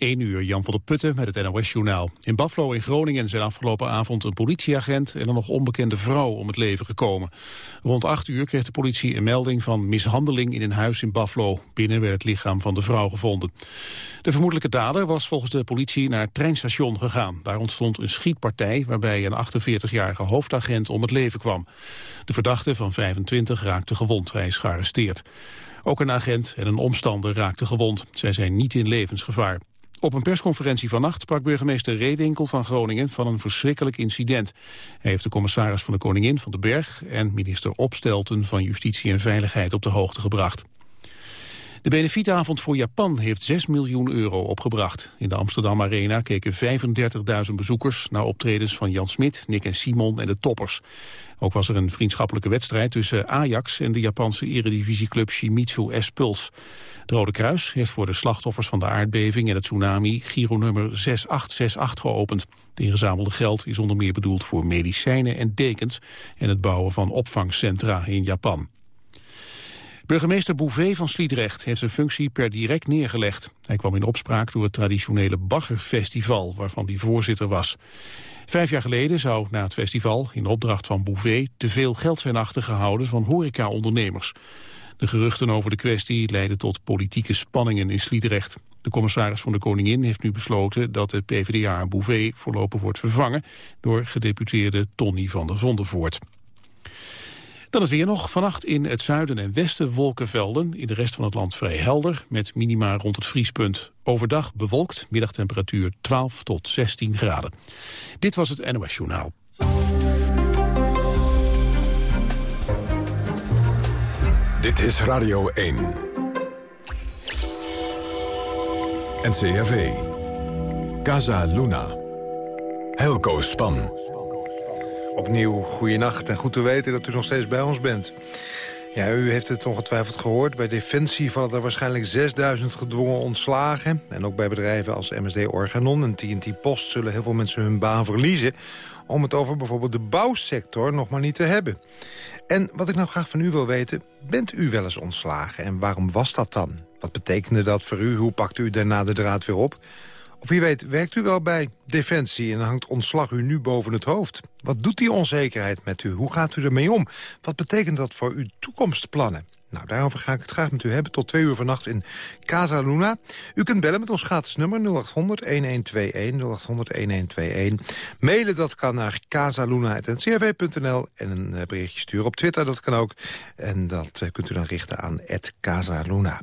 1 uur, Jan van der Putten met het NOS-journaal. In Buffalo in Groningen zijn afgelopen avond een politieagent en een nog onbekende vrouw om het leven gekomen. Rond 8 uur kreeg de politie een melding van mishandeling in een huis in Buffalo. Binnen werd het lichaam van de vrouw gevonden. De vermoedelijke dader was volgens de politie naar het treinstation gegaan. Daar ontstond een schietpartij waarbij een 48-jarige hoofdagent om het leven kwam. De verdachte van 25 raakte gewond. Hij is gearresteerd. Ook een agent en een omstander raakten gewond. Zij zijn niet in levensgevaar. Op een persconferentie vannacht sprak burgemeester Reewinkel van Groningen van een verschrikkelijk incident. Hij heeft de commissaris van de Koningin van de Berg en minister Opstelten van Justitie en Veiligheid op de hoogte gebracht. De benefietavond voor Japan heeft 6 miljoen euro opgebracht. In de Amsterdam Arena keken 35.000 bezoekers naar optredens van Jan Smit, Nick en Simon en de toppers. Ook was er een vriendschappelijke wedstrijd tussen Ajax en de Japanse eredivisieclub Shimizu S-Puls. Het Rode Kruis heeft voor de slachtoffers van de aardbeving en het tsunami Giro nummer 6868 geopend. Het ingezamelde geld is onder meer bedoeld voor medicijnen en dekens en het bouwen van opvangcentra in Japan. Burgemeester Bouvet van Sliedrecht heeft zijn functie per direct neergelegd. Hij kwam in opspraak door het traditionele Baggerfestival, waarvan hij voorzitter was. Vijf jaar geleden zou na het festival, in opdracht van Bouvet, te veel geld zijn achtergehouden van horeca-ondernemers. De geruchten over de kwestie leidden tot politieke spanningen in Sliedrecht. De commissaris van de Koningin heeft nu besloten dat de PvdA Bouvet voorlopig wordt vervangen door gedeputeerde Tony van der Vondervoort. Dan het weer nog. Vannacht in het zuiden en westen wolkenvelden. In de rest van het land vrij helder, met minima rond het vriespunt. Overdag bewolkt, middagtemperatuur 12 tot 16 graden. Dit was het NOS Journaal. Dit is Radio 1. NCRV. Casa Luna. Helco Span. Opnieuw goeienacht en goed te weten dat u nog steeds bij ons bent. Ja, u heeft het ongetwijfeld gehoord. Bij Defensie vallen er waarschijnlijk 6000 gedwongen ontslagen. En ook bij bedrijven als MSD Organon en TNT Post... zullen heel veel mensen hun baan verliezen... om het over bijvoorbeeld de bouwsector nog maar niet te hebben. En wat ik nou graag van u wil weten... bent u wel eens ontslagen en waarom was dat dan? Wat betekende dat voor u? Hoe pakt u daarna de draad weer op? Of wie weet, werkt u wel bij Defensie en hangt ontslag u nu boven het hoofd? Wat doet die onzekerheid met u? Hoe gaat u ermee om? Wat betekent dat voor uw toekomstplannen? Nou, daarover ga ik het graag met u hebben tot twee uur vannacht in Casa Luna. U kunt bellen met ons gratis nummer 0800-1121, 0800-1121. Mailen dat kan naar casaluna.ncrv.nl en een eh, berichtje sturen op Twitter, dat kan ook. En dat eh, kunt u dan richten aan Casaluna.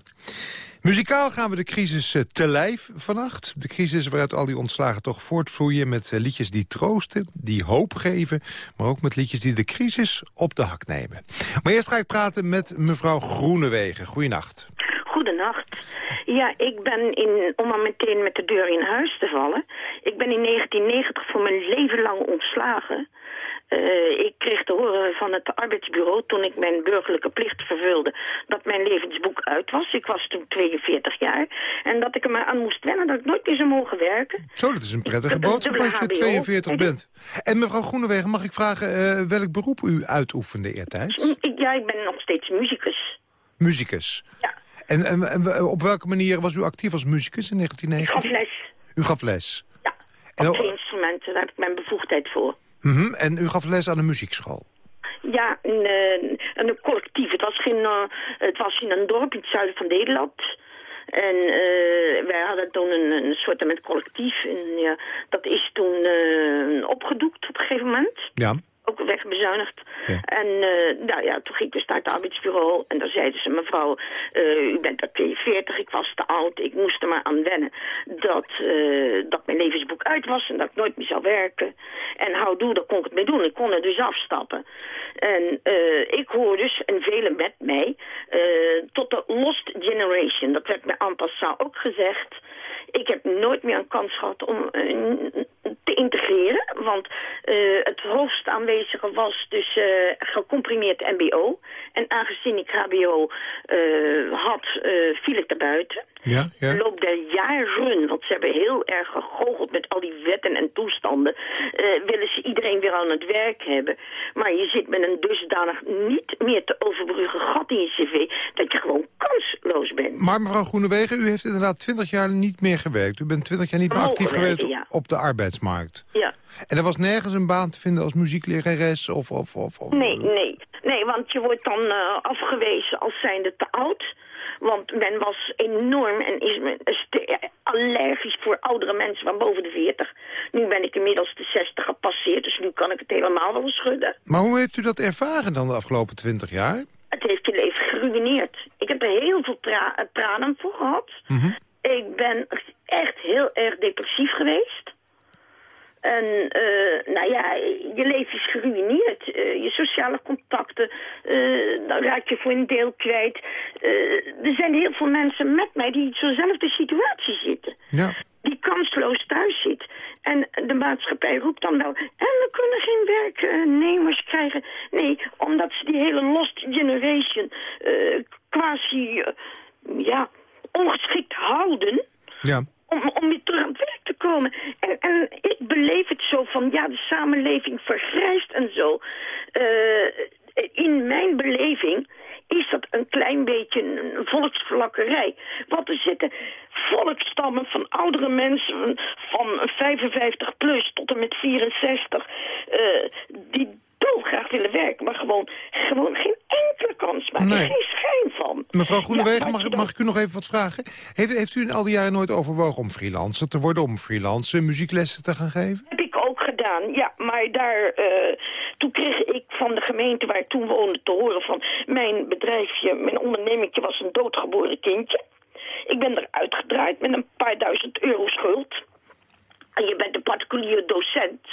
Muzikaal gaan we de crisis eh, te lijf vannacht. De crisis waaruit al die ontslagen toch voortvloeien... met eh, liedjes die troosten, die hoop geven... maar ook met liedjes die de crisis op de hak nemen. Maar eerst ga ik praten met mevrouw Groenewegen. Goeienacht. Goedenacht. Ja, ik ben, in, om maar meteen met de deur in huis te vallen... ik ben in 1990 voor mijn leven lang ontslagen... Uh, ik kreeg te horen van het arbeidsbureau toen ik mijn burgerlijke plicht vervulde dat mijn levensboek uit was. Ik was toen 42 jaar. En dat ik er maar aan moest wennen dat ik nooit meer zou mogen werken. Zo, dat is een prettige boodschap als je 42 bent. En mevrouw Groenewegen, mag ik vragen uh, welk beroep u uitoefende eertijds? Ja, ik ben nog steeds muzikus. Muzikus? Ja. En, en, op welke manier was u actief als muzikus in 1990? Ik gaf les. U gaf les? Ja, op en, instrumenten, daar heb ik mijn bevoegdheid voor. Mm En u gaf les aan een muziekschool? Ja, een, eh, een collectief. Het was, geen, uh, het was in een dorp in het zuiden van Nederland. En uh, wij hadden toen een, een soort met collectief. En ja, dat is toen uh, opgedoekt op een gegeven moment. Ja ook wegbezuinigd. Ja. En uh, nou ja, toen ging ik dus naar het arbeidsbureau en dan zeiden ze, mevrouw, uh, u bent er 42, ik was te oud, ik moest er maar aan wennen dat, uh, dat mijn levensboek uit was en dat ik nooit meer zou werken. En houdoe, daar kon ik het mee doen. Ik kon er dus afstappen. En ik hoor dus, en velen met mij, tot de lost generation. Dat werd bij Ampassa ook gezegd. Ik heb nooit meer een kans gehad om te integreren. Want uh, het hoogst aanwezige was dus uh, gecomprimeerd mbo. En aangezien ik hbo uh, had, viel ik er buiten. Ja, ja. De loop der jaren, want ze hebben heel erg gegoocheld met al die wetten en toestanden, uh, willen ze iedereen weer aan het werk hebben. Maar je zit met een dusdanig niet meer te overbruggen gat in je cv, dat je gewoon kansloos bent. Maar mevrouw Groenewegen, u heeft inderdaad twintig jaar niet meer gewerkt. U bent twintig jaar niet meer actief geweest op de arbeidsmarkt. Ja. En er was nergens een baan te vinden als muzieklerares of... of, of, of nee, nee. Nee, want je wordt dan uh, afgewezen als zijnde te oud. Want men was enorm en is allergisch voor oudere mensen van boven de 40. Nu ben ik inmiddels de 60 gepasseerd, dus nu kan ik het helemaal wel schudden. Maar hoe heeft u dat ervaren dan de afgelopen 20 jaar? Het heeft je leven geruineerd. Ik heb er heel veel tra tranen voor gehad. Mm Ik ben echt heel erg depressief geweest. En uh, nou ja, je leven is geruineerd. Uh, je sociale contacten, uh, dan raak je voor een deel kwijt. er zijn heel veel mensen met mij die in zo'nzelfde situatie zitten. Ja. Die kansloos thuis zit. En de maatschappij roept dan wel... en we kunnen geen werknemers krijgen. Nee, omdat ze die hele lost generation quasi ja, ongeschikt houden... Ja om, om weer terug aan het En, en ik beleef het zo van, ja, de samenleving vergrijst en zo. Uh, in mijn beleving is dat een klein beetje een volksvlakkerij. Want er zitten volkstammen van oudere mensen van 55 plus tot en met 64... Uh, die dolgraag willen werken, maar gewoon, gewoon geen enkele kans maken. Nee. Geen schijn van. Mevrouw Groenewegen, mag, mag ik u nog even wat vragen? Heeft, heeft u in al die jaren nooit overwogen om freelancer te worden, om freelance muzieklessen te gaan geven? Heb ik ook gedaan, ja. Maar daar, uh, toen kreeg ik van de gemeente waar ik toen woonde te horen van... mijn bedrijfje, mijn ondernemingje was een doodgeboren kindje. Ik ben eruit gedraaid met een paar duizend euro schuld. En je bent een particulier docent.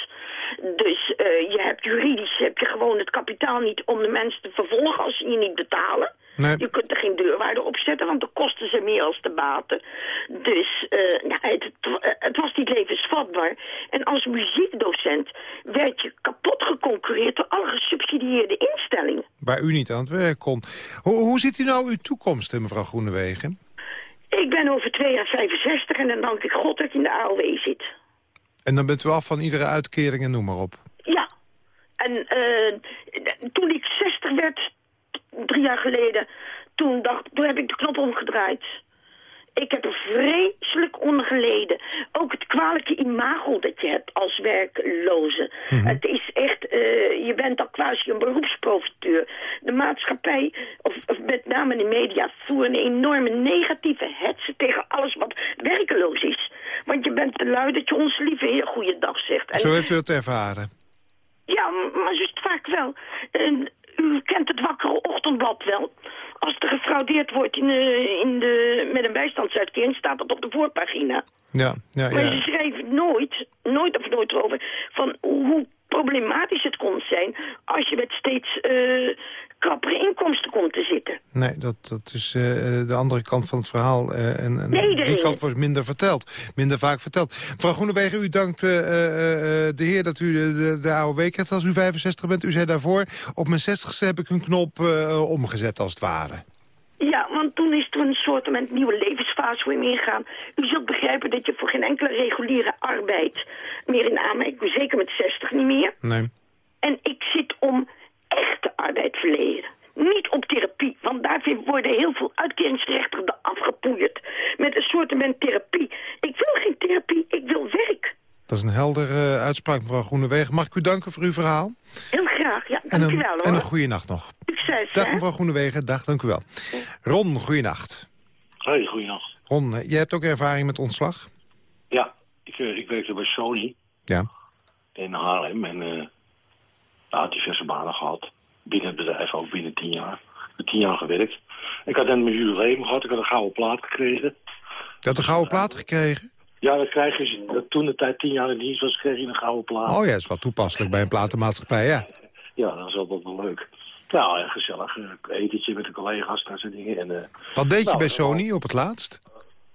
Dus uh, je hebt juridisch heb je gewoon het kapitaal niet om de mensen te vervolgen als ze je niet betalen. Nee. Je kunt er geen deurwaarde op zetten, want de kosten zijn meer als de baten. Dus uh, nou, het, het, was niet levensvatbaar. En als muziekdocent werd je kapot geconcureerd door alle gesubsidieerde instellingen. Waar u niet aan het werk kon. Hoe, hoe ziet u nou uw toekomst, mevrouw Groenewegen? Ik ben over twee jaar 65 en dan dank ik God dat ik in de AOW zit. En dan bent u af van iedere uitkering en noem maar op. Ja. En uh, toen ik 60 werd, drie jaar geleden, toen, dacht, toen heb ik de knop omgedraaid. Ik heb er vreselijk onder geleden. Ook het kwalijke imago dat je hebt als werkloze. Mhm. Het is echt, uh, je bent al quasi een beroepsprofiteur. De maatschappij, of, of, met name de media, voeren een enorme negatieve hetze tegen alles wat werkeloos is. Want je bent te lui dat je ons lieve heer goeiedag zegt. En, Zo heeft u het ervaren? Ja, maar zo is het vaak wel. En, u kent het wakkere ochtendblad wel als er gefraudeerd wordt in de, in de, met een bijstandsuitkering, staat dat op de voorpagina. Ja, ja, ja. Maar ze schrijven nooit, nooit of nooit over, van hoe problematisch het kon zijn als je met steeds uh, krappere inkomsten komt te zitten. Nee, dat, dat is uh, de andere kant van het verhaal. Uh, en, en die kant wordt minder verteld, minder vaak verteld. Mevrouw Groenewegen, u dankt de heer dat u de, de AOW krijgt als u 65 bent. U zei daarvoor, op mijn 60ste heb ik een knop omgezet als het ware. Ja, want toen is er een soort een nieuwe levensfase voor je ingaan. U zult begrijpen dat je voor geen enkele reguliere arbeid meer in aanmerking, zeker met 60 niet meer. Nee. En ik zit om arbeid verleden. Niet op therapie, want daarvoor worden heel veel uitkeringsrechten afgepoeierd. Met een soort therapie. Ik wil geen therapie, ik wil werk. Dat is een heldere uitspraak, mevrouw Groenewegen. Mag ik u danken voor uw verhaal? Heel graag, ja. En dank u wel, hoor. En een goede nacht nog. Succes, Dag, hè? mevrouw Groenewegen. Dag, dank u wel. Ron, goeienacht. Hoi, goeienacht. Ron, jij hebt ook ervaring met ontslag? Ja, ik, ik werkte bij Sony. Ja. In Haarlem. En uh, had diverse banen gehad. Binnen het bedrijf ook binnen tien jaar. Ik heb tien jaar gewerkt. Ik had net mijn jubileum gehad. Ik had een gouden plaat gekregen. Je had een gouden plaat gekregen? Ja, dat krijg je. Toen de tijd tien jaar in dienst was, kreeg je een gouden plaat. Oh ja, dat is wel toepasselijk bij een platenmaatschappij, ja. Ja, dat is altijd wel leuk. Nou, een gezellig uh, etentje met de collega's, dat soort dingen. En, uh, Wat deed je nou, bij Sony op het laatst?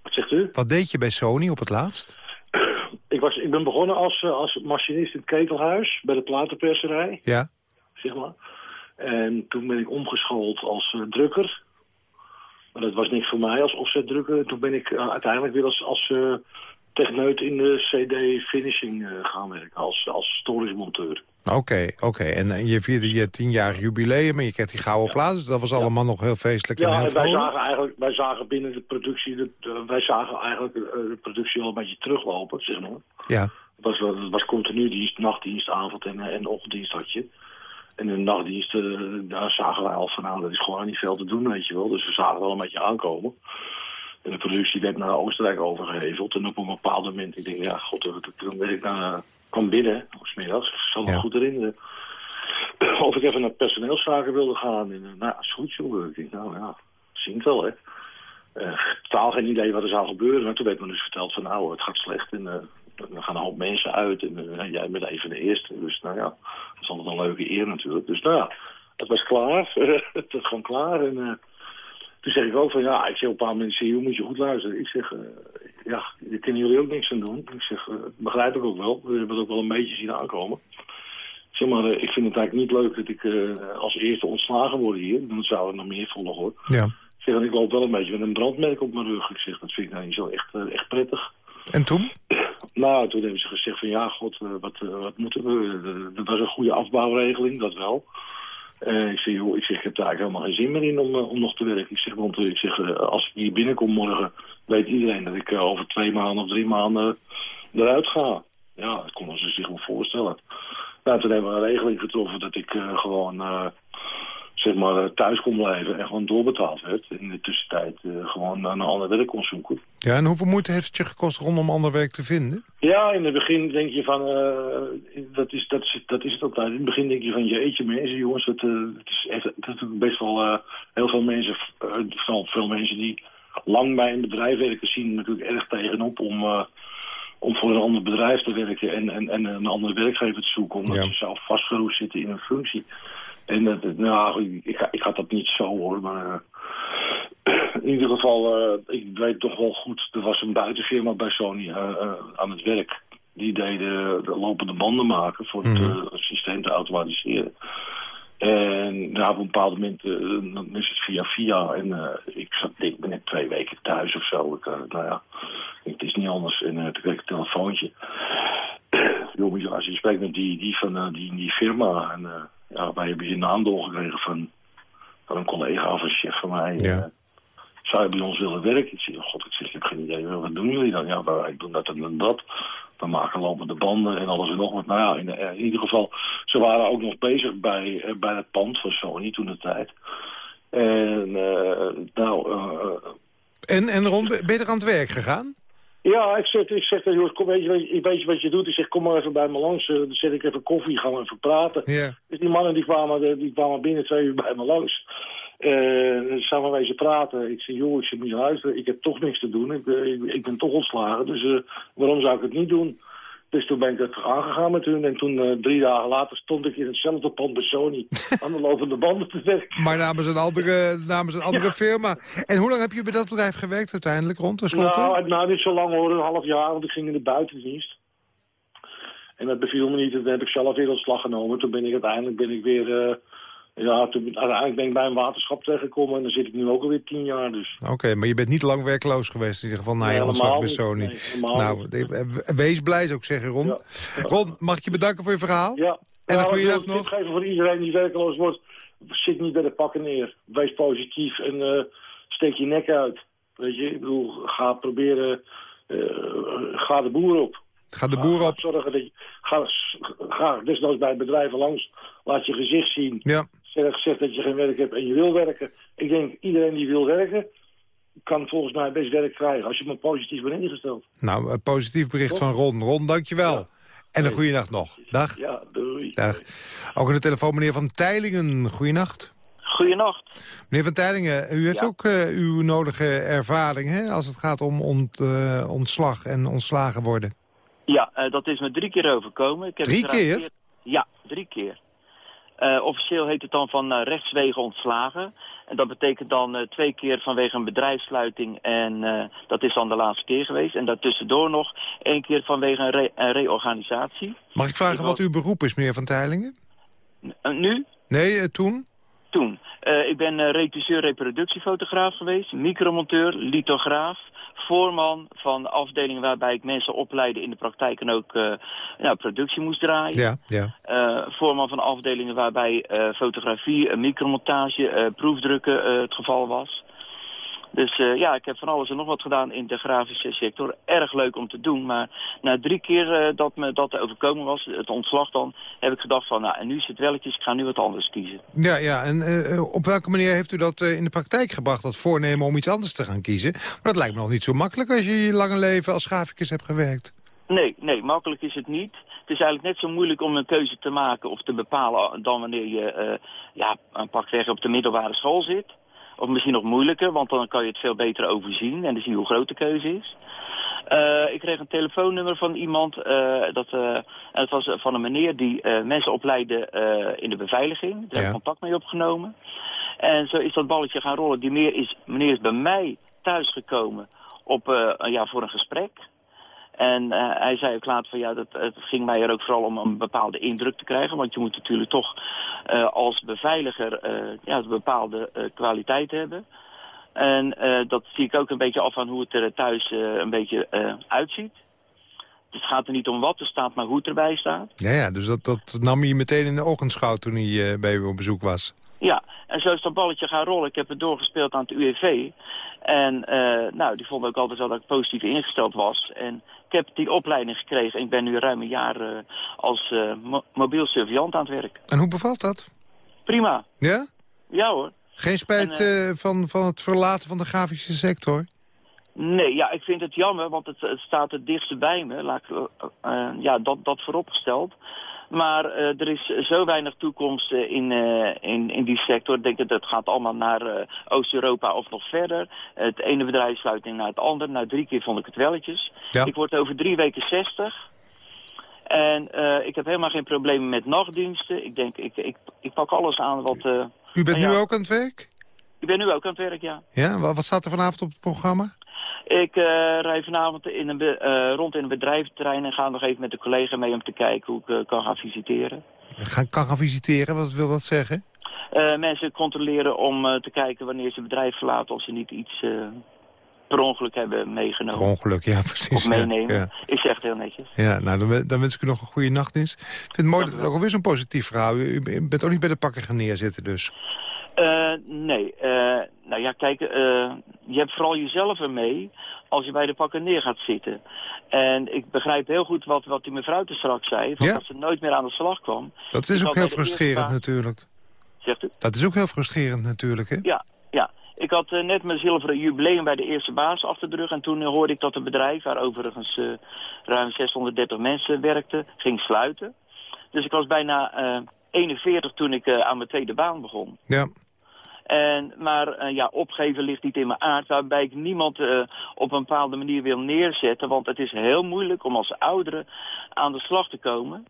Wat zegt u? Wat deed je bij Sony op het laatst? ik, was, ik ben begonnen als, uh, als machinist in het ketelhuis bij de platenperserij. Ja. Zeg maar. En toen ben ik omgeschoold als drukker. Maar dat was niks voor mij als offsetdrukker. Toen ben ik uiteindelijk weer als, als techneut in de CD-finishing gaan werken. Als, als storingsmonteur. Oké, oké. En je vierde je tienjarig jubileum en je kreeg die gouden plaat. Dus dat was allemaal nog heel feestelijk en heel en wij zagen, eigenlijk, wij zagen binnen de productie... De, wij zagen eigenlijk de productie al een beetje teruglopen, zeg maar. Ja. Het was, het was continu dienst, nachtdienst, avond en, en ochtenddienst had je. En in de nachtdienst, daar zagen wij al van, nou, dat is gewoon niet veel te doen, weet je wel. Dus we zagen wel een beetje aankomen. En de productie werd naar Oostenrijk overgeheveld. En op een bepaald moment, ik denk, ja, god, toen werd ik naar, kwam binnen, smiddags, ik zal me ja. goed herinneren. Of ik even naar personeelszaken wilde gaan. En, nou, is goed, joh. Ik denk, nou ja, zien wel, hè. Uh, totaal geen idee wat er zou gebeuren. Maar toen werd me dus verteld van, nou, het gaat slecht. En er gaan een hoop mensen uit. En uh, jij bent even de eerste. Dus nou ja, dat is altijd een leuke eer natuurlijk. Dus nou ja, het was klaar. het was gewoon klaar. En toen zeg ik ook van, ja, ik zeg op een paar mensen, hoe moet je goed luisteren. Ik zeg, ja, daar kunnen jullie ook niks aan doen. Ik zeg, begrijp ik ook wel. We hebben het ook wel een beetje zien aankomen. Zeg maar, ik vind het eigenlijk niet leuk dat ik als eerste ontslagen word hier. Dan zou er nog meer volgen hoor. Ja. Ik zeg, ik loop wel een beetje met een brandmerk op mijn rug. Ik zeg, dat vind ik nou niet zo echt, echt prettig. En toen? Nou, toen hebben ze gezegd van ja, god, wat, wat moeten we? Dat was een goede afbouwregeling, dat wel. Ik zeg, joh, ik zeg, ik heb daar eigenlijk helemaal geen zin meer in om, om nog te werken. Ik zeg, want ik zeg, als ik hier binnenkom morgen, weet iedereen dat ik over twee maanden of drie maanden eruit ga. Ja, dat konden ze zich wel voorstellen. Nou, toen hebben we een regeling getroffen dat ik gewoon zeg maar, thuis kon blijven en gewoon doorbetaald werd. In de tussentijd uh, gewoon naar een ander werk kon zoeken. Ja, en hoeveel moeite heeft het je gekost rondom ander werk te vinden? Ja, in het begin denk je van, uh, dat, is, dat, is, dat is het altijd. In het begin denk je van, jeetje mensen jongens, het, uh, het is echt, is best wel heel veel mensen, vooral veel mensen die lang bij een bedrijf werken, zien natuurlijk erg tegenop om om voor een ander bedrijf te werken en, en, en een andere werkgever te zoeken. Omdat ja. ze zelf vastgeroest zitten in een functie. En dat, nou, ik, ik had dat niet zo hoor, maar uh, in ieder geval, uh, ik weet toch wel goed, er was een buitenfirma bij Sony uh, aan het werk. Die deden de lopende banden maken voor het mm. systeem te automatiseren. En nou, op een bepaald moment dan is het via via. En ik, zat, ik ben net twee weken thuis of zo. Ik, nou ja, het is niet anders. En toen kreeg ik een telefoontje. Joh, als je spreekt met die, die van die, die firma... En, ja, wij hebben je naam doorgekregen van, van een collega of een chef van mij. Ja. Uh, zou je bij ons willen werken? Ik zeg, god, ik, zeg, ik heb geen idee. Wat doen jullie dan? Ja, wij doen dat en dat. We maken lopende banden en alles en nog wat. Nou ja, in, in, ieder geval, ze waren ook nog bezig bij, uh, bij het pand van Sony toen de tijd. En, uh, nou... en, en Ron, ben je er aan het werk gegaan? Ja, ik zeg, ik zeg joh, kom, weet, je, weet je wat je doet? Ik zeg, kom maar even bij me langs. Uh, dan zet ik even koffie, gaan we even praten. Yeah. Dus die mannen die kwamen, die kwamen binnen twee uur bij me langs. Uh, samen wezen praten. Ik zeg, joh, ik moet je luisteren. Ik heb toch niks te doen. Ik, ik, ik ben toch ontslagen. Dus uh, waarom zou ik het niet doen? Dus toen ben ik het aangegaan met hun. En toen, uh, drie dagen later, stond ik in hetzelfde pand bij Sony... aan de lopende banden te werken. Maar namens een andere, namens een andere ja. firma. En hoe lang heb je bij dat bedrijf gewerkt uiteindelijk, rond tenslotte? Nou, nou, niet zo lang hoor, een half jaar, want ik ging in de buitendienst. En dat beviel me niet, toen heb ik zelf weer ontslag genomen. Toen ben ik uiteindelijk ben ik weer... Uh, ja, toen, uiteindelijk ben ik bij een waterschap terechtgekomen en dan zit ik nu ook alweer tien jaar dus. Oké, okay, maar je bent niet lang werkloos geweest in ieder geval na je ontslag bij Sony. Nee, nou, wees blij zou ik zeggen, Ron. Ja. Ron, mag ik je bedanken voor je verhaal? Ja. En nou, een goede dag nog. geven voor iedereen die werkloos wordt. Zit niet bij de pakken neer. Wees positief en uh, steek je nek uit. Weet je, ik bedoel, ga proberen, uh, ga de boer op. Ga de boer op. Ga, zorgen dat je, ga, ga desnoods bij bedrijven langs, laat je gezicht zien. Ja. Zeg, zeg dat je geen werk hebt en je wil werken. Ik denk, iedereen die wil werken, kan volgens mij best werk krijgen. Als je maar positief bent ingesteld. Nou, een positief bericht Toch? van Ron. Ron, dankjewel. Ja. En een goede nacht nog. Dag. Ja, doei. Dag. Ook aan de telefoon meneer Van Teilingen. Goeienacht. Goeienacht. Meneer Van Teilingen, u heeft ja. ook uh, uw nodige ervaring hè, als het gaat om ont, uh, ontslag en ontslagen worden. Ja, uh, dat is me drie keer overkomen. Ik heb drie keer? keer? Ja, drie keer. Uh, officieel heet het dan van uh, rechtswegen ontslagen. En dat betekent dan uh, twee keer vanwege een bedrijfssluiting. En dat is dan de laatste keer geweest. En daartussendoor nog één keer vanwege een, re een reorganisatie. Mag ik vragen ik wat uw beroep is, meneer Van Teilingen? nu? Nee, toen? Toen. Ik ben regisseur reproductiefotograaf geweest, micromonteur, lithograaf, voorman van afdelingen waarbij ik mensen opleidde in de praktijk en ook uh, nou, productie moest draaien. Ja, ja. voorman van afdelingen waarbij fotografie, micromontage, proefdrukken het geval was. Dus uh, ja, ik heb van alles en nog wat gedaan in de grafische sector. Erg leuk om te doen, maar na drie keer uh, dat me dat overkomen was, het ontslag dan, heb ik gedacht van, nou, en nu zit welletjes, ik ga nu wat anders kiezen. Ja, ja, en uh, op welke manier heeft u dat in de praktijk gebracht, dat voornemen om iets anders te gaan kiezen? Maar dat lijkt me nog niet zo makkelijk als je je lange leven als graficus hebt gewerkt. Nee, nee, makkelijk is het niet. Het is eigenlijk net zo moeilijk om een keuze te maken of te bepalen dan wanneer je ja, een pakweg op de middelbare school zit. Of misschien nog moeilijker, want dan kan je het veel beter overzien en dan zie je hoe groot de keuze is. Uh, ik kreeg een telefoonnummer van iemand, uh, dat, uh, het was van een meneer die mensen opleidde in de beveiliging. Daar heb ik contact mee opgenomen. En zo is dat balletje gaan rollen. Die meneer is, meneer is bij mij thuisgekomen op, ja, voor een gesprek. En uh, hij zei ook later van ja, dat, het ging mij er ook vooral om een bepaalde indruk te krijgen. Want je moet natuurlijk toch uh, als beveiliger uh, ja, een bepaalde kwaliteit hebben. En dat zie ik ook een beetje af van hoe het er thuis een beetje uitziet. Het gaat er niet om wat er staat, maar hoe het erbij staat. Ja, ja dus dat, dat nam je meteen in de oogschouw toen hij bij u op bezoek was. Ja, en zo is dat balletje gaan rollen. Ik heb het doorgespeeld aan het UWV. En uh, nou, die vonden ook altijd wel dat ik positief ingesteld was. En ik heb die opleiding gekregen. Ik ben nu ruim een jaar uh, als uh, mo mobiel surveillant aan het werk. En hoe bevalt dat? Prima. Ja? Ja hoor. Geen spijt en, van, van het verlaten van de grafische sector? Nee, ja, ik vind het jammer, want het, het staat het dichtst bij me. Laat ik, ja, dat, dat vooropgesteld. Maar uh, er is zo weinig toekomst uh, in, uh, in, in die sector. Ik denk dat het gaat allemaal naar Oost-Europa of nog verder. Het ene bedrijf sluit naar het andere. Na drie keer vond ik het welletjes. Ja. Ik word over drie weken 60. En ik heb helemaal geen problemen met nachtdiensten. Ik denk, ik, ik, ik pak alles aan wat... U bent nu ook aan het werk? Ik ben nu ook aan het werk, ja. Ja, wat staat er vanavond op het programma? Ik uh, rij vanavond in een uh, rond in een bedrijventerrein en ga nog even met de collega mee om te kijken hoe ik uh, kan gaan visiteren. Gaan, kan gaan visiteren, wat wil dat zeggen? mensen controleren om te kijken wanneer ze het bedrijf verlaten of ze niet iets per ongeluk hebben meegenomen. Per ongeluk, ja precies. Of meenemen. Ja, zeg het heel netjes. Ja, nou dan, dan, wens ik u nog een goede nachtdienst. Ik vind het mooi dat het ook alweer zo'n positief verhaal. U bent ook niet bij de pakken gaan neerzitten dus. Uh, nee. Uh, nou ja, kijk, uh, je hebt vooral jezelf ermee als je bij de pakken neer gaat zitten. En ik begrijp heel goed wat, wat die mevrouw te straks zei, van ja. dat ze nooit meer aan de slag kwam. Dat is ook heel frustrerend natuurlijk. Zegt u? Dat is ook heel frustrerend natuurlijk, hè? Ja, ja. Ik had uh, net mijn zilveren jubileum bij de eerste baas achter de rug. En toen uh, hoorde ik dat het bedrijf, waar overigens uh, ruim 630 mensen werkten, ging sluiten. Dus ik was bijna 41 toen ik aan mijn tweede baan begon. Ja. En, maar uh, ja, opgeven ligt niet in mijn aard, waarbij ik niemand uh, op een bepaalde manier wil neerzetten. Want het is heel moeilijk om als ouderen aan de slag te komen.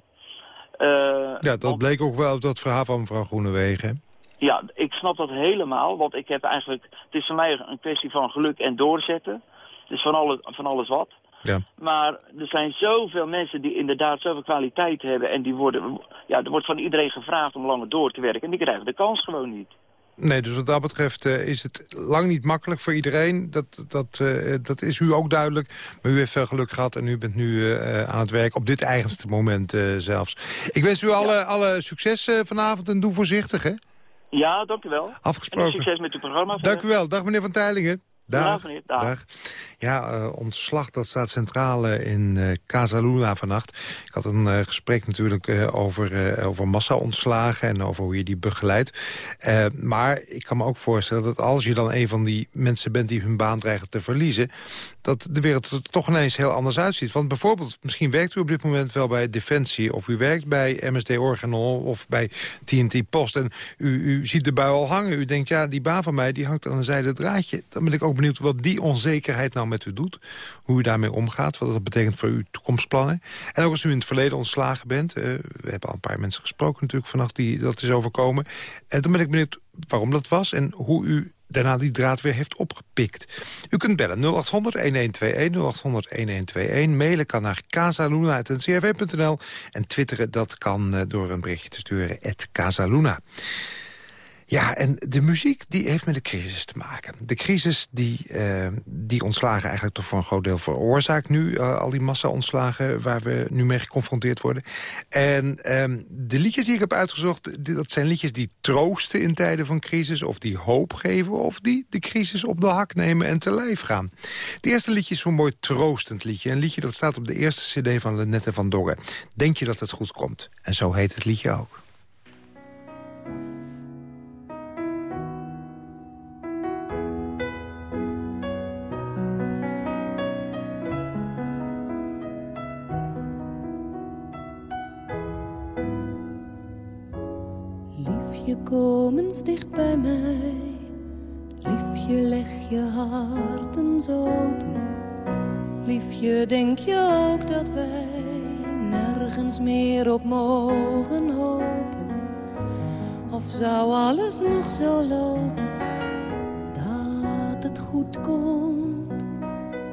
Uh, ja, dat want, bleek ook wel dat verhaal van mevrouw Groenewegen. Ja, ik snap dat helemaal, want ik heb eigenlijk... Het is voor mij een kwestie van geluk en doorzetten. Dus van, alle, van alles wat. Ja. Maar er zijn zoveel mensen die inderdaad zoveel kwaliteit hebben... en die worden, ja, er wordt van iedereen gevraagd om langer door te werken. En die krijgen de kans gewoon niet. Nee, dus wat dat betreft uh, is het lang niet makkelijk voor iedereen. Dat, dat, uh, dat is u ook duidelijk. Maar u heeft veel geluk gehad en u bent nu uh, aan het werk op dit eigenste moment zelfs. Ik wens u alle, ja. alle succes vanavond en doe voorzichtig, hè? Ja, dank u wel. Afgesproken. En succes met uw programma. Dank u wel. Dag meneer Van Teilingen. Dag. Dag. Ja, uh, ontslag dat staat centraal in uh, Casaluna vannacht. Ik had een uh, gesprek natuurlijk over, over massa-ontslagen... en over hoe je die begeleidt. maar ik kan me ook voorstellen dat als je dan een van die mensen bent... die hun baan dreigen te verliezen... dat de wereld er toch ineens heel anders uitziet. Want bijvoorbeeld, misschien werkt u op dit moment wel bij Defensie... of u werkt bij MSD Organon of bij TNT Post... en u, u ziet de bui al hangen. U denkt, ja, die baan van mij die hangt aan een zijde draadje. Dan ben ik ook benieuwd wat die onzekerheid nou met u doet. Hoe u daarmee omgaat, wat dat betekent voor uw toekomstplannen. En ook als u in het verleden ontslagen bent. Uh, we hebben al een paar mensen gesproken natuurlijk vannacht die dat is overkomen. En dan ben ik benieuwd waarom dat was en hoe u daarna die draad weer heeft opgepikt. U kunt bellen 0800-1121, 0800-1121. Mailen kan naar casaluna.ncrv.nl. En twitteren dat kan door een berichtje te sturen, at Casaluna. Ja, en de muziek die heeft met de crisis te maken. De crisis die, uh, die ontslagen eigenlijk toch voor een groot deel veroorzaakt nu. Uh, al die massa-ontslagen waar we nu mee geconfronteerd worden. En uh, de liedjes die ik heb uitgezocht, dat zijn liedjes die troosten in tijden van crisis... of die hoop geven, of die de crisis op de hak nemen en te lijf gaan. Het eerste liedje is zo'n mooi troostend liedje. Een liedje dat staat op de eerste cd van Lenette van Dorre. Denk je dat het goed komt? En zo heet het liedje ook. Kom eens dicht bij mij. Liefje, leg je hart eens open. Liefje, denk je ook dat wij nergens meer op mogen hopen? Of zou alles nog zo lopen dat het goed komt?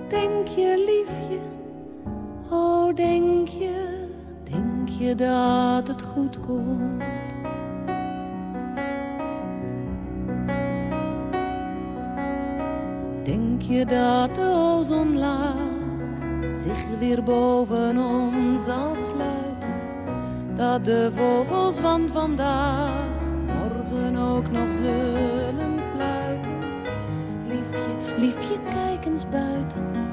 Denk je, liefje, oh denk je, denk je dat het goed komt? Je dat de ozonlaag zich weer boven ons zal sluiten? Dat de vogels van vandaag morgen ook nog zullen fluiten? Liefje, liefje, kijk eens buiten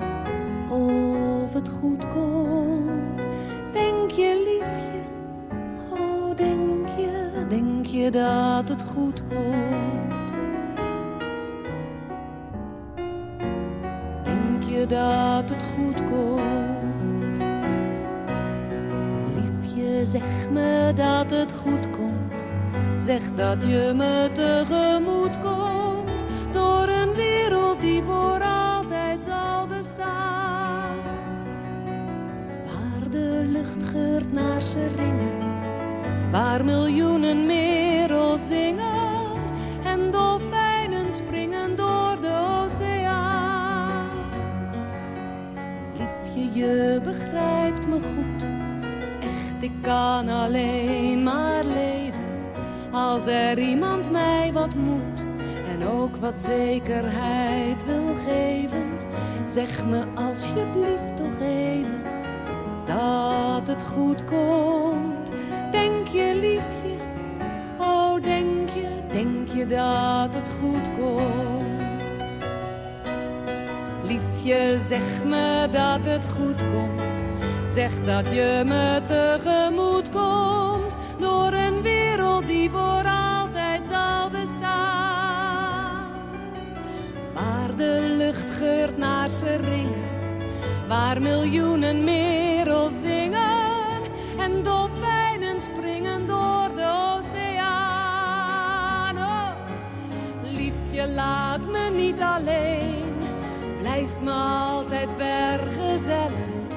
of het goed komt. Denk je, liefje, oh denk je, denk je dat het goed komt? Dat het goed komt. Liefje, zeg me dat het goed komt. Zeg dat je me tegemoet komt. Door een wereld die voor altijd zal bestaan. Waar de lucht geurt naar ze ringen. Waar miljoenen merels zingen. Je begrijpt me goed. Echt, ik kan alleen maar leven als er iemand mij wat moet en ook wat zekerheid wil geven. Zeg me alsjeblieft toch even dat het goed komt. Denk je liefje, oh denk je, denk je dat het goed komt? Liefje, zeg me dat het goed komt. Zeg dat je me tegemoet komt. Door een wereld die voor altijd zal bestaan. Waar de lucht geurt naar ze ringen. Waar miljoenen merels zingen. En dolfijnen springen door de oceaan. Oh, liefje, laat me niet alleen Blijf me altijd vergezellen.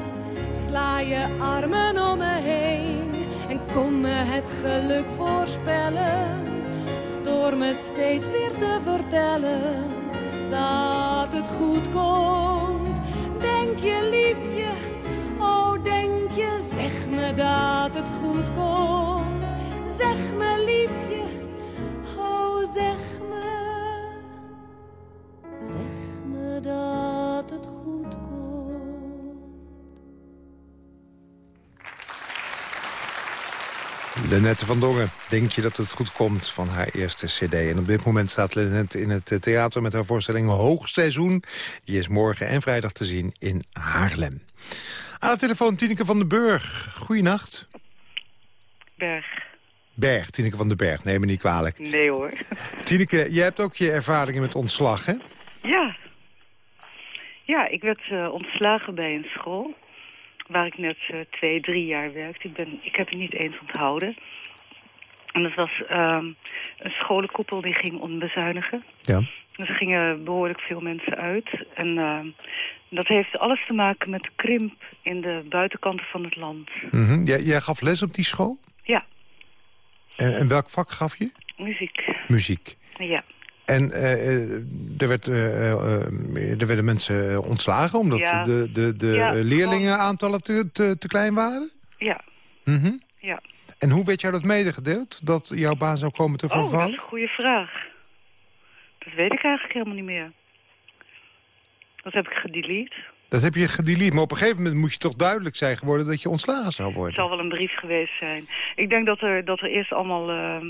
Sla je armen om me heen en kom me het geluk voorspellen. Door me steeds weer te vertellen dat het goed komt. Denk je liefje, oh denk je, zeg me dat het goed komt. Zeg me liefje, oh zeg me, zeg dat het goed komt. Lenette van Dongen, denk je dat het goed komt van haar eerste cd? En op dit moment staat Lenette in het theater met haar voorstelling Hoogseizoen. Die is morgen en vrijdag te zien in Haarlem. Aan de telefoon Tineke van den Burg. Goeienacht. Berg. Berg, Tineke van den Berg. Neem me niet kwalijk. Nee hoor. Tineke, jij hebt ook je ervaringen met ontslag, hè? Ja, ja, ik werd uh, ontslagen bij een school waar ik net uh, twee, drie jaar werkte. Ik, ben, ik heb het niet eens onthouden. En dat was uh, een scholenkoepel die ging onbezuinigen. Ja. Dus er gingen behoorlijk veel mensen uit. En uh, dat heeft alles te maken met de krimp in de buitenkanten van het land. Mm -hmm. jij, jij gaf les op die school? Ja. En, en welk vak gaf je? Muziek. Muziek. Ja. En uh, er, werd, uh, er werden mensen ontslagen omdat ja. de, de, de ja, leerlingenaantallen te, te, te, klein waren? Ja. Mm -hmm. ja. En hoe werd jou dat medegedeeld, dat jouw baan zou komen te Oh, dat vervallen? is een goede vraag. Dat weet ik eigenlijk helemaal niet meer. Dat heb ik gedelete. Dat heb je gedelete, maar op een gegeven moment moet je toch duidelijk zijn geworden dat je ontslagen zou Het worden. zal wel een brief geweest zijn. Ik denk dat er, dat er eerst allemaal... ehm,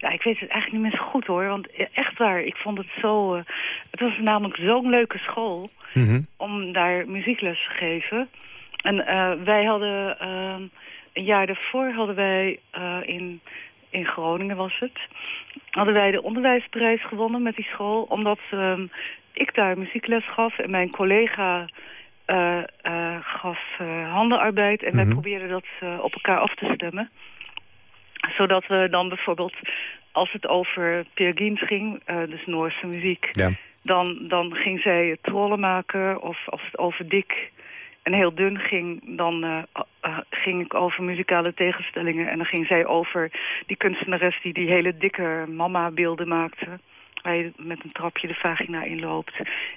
ja, ik weet het eigenlijk niet meer zo goed hoor. Want e- echt waar, ik vond het zo... eh, het was namelijk zo'n leuke school Mhm. om daar muziekles te geven. En eh, wij hadden... ehm, een jaar daarvoor hadden wij eh, in, in Groningen was het... hadden wij de onderwijsprijs gewonnen met die school. Omdat ehm, ik daar muziekles gaf en mijn collega... eh, eh, gaf eh, handenarbeid en wij Mhm. probeerden dat eh, op elkaar af te stemmen. Zodat we dan bijvoorbeeld, als het over Peer Gynt ging, eh, dus Noorse muziek... Ja. Dan, dan ging zij trollen maken of als het over dik en heel dun ging... dan eh, eh, ging ik over muzikale tegenstellingen. En dan ging zij over die kunstenares die die hele dikke mama-beelden maakte... waar je met een trapje de vagina inloopt.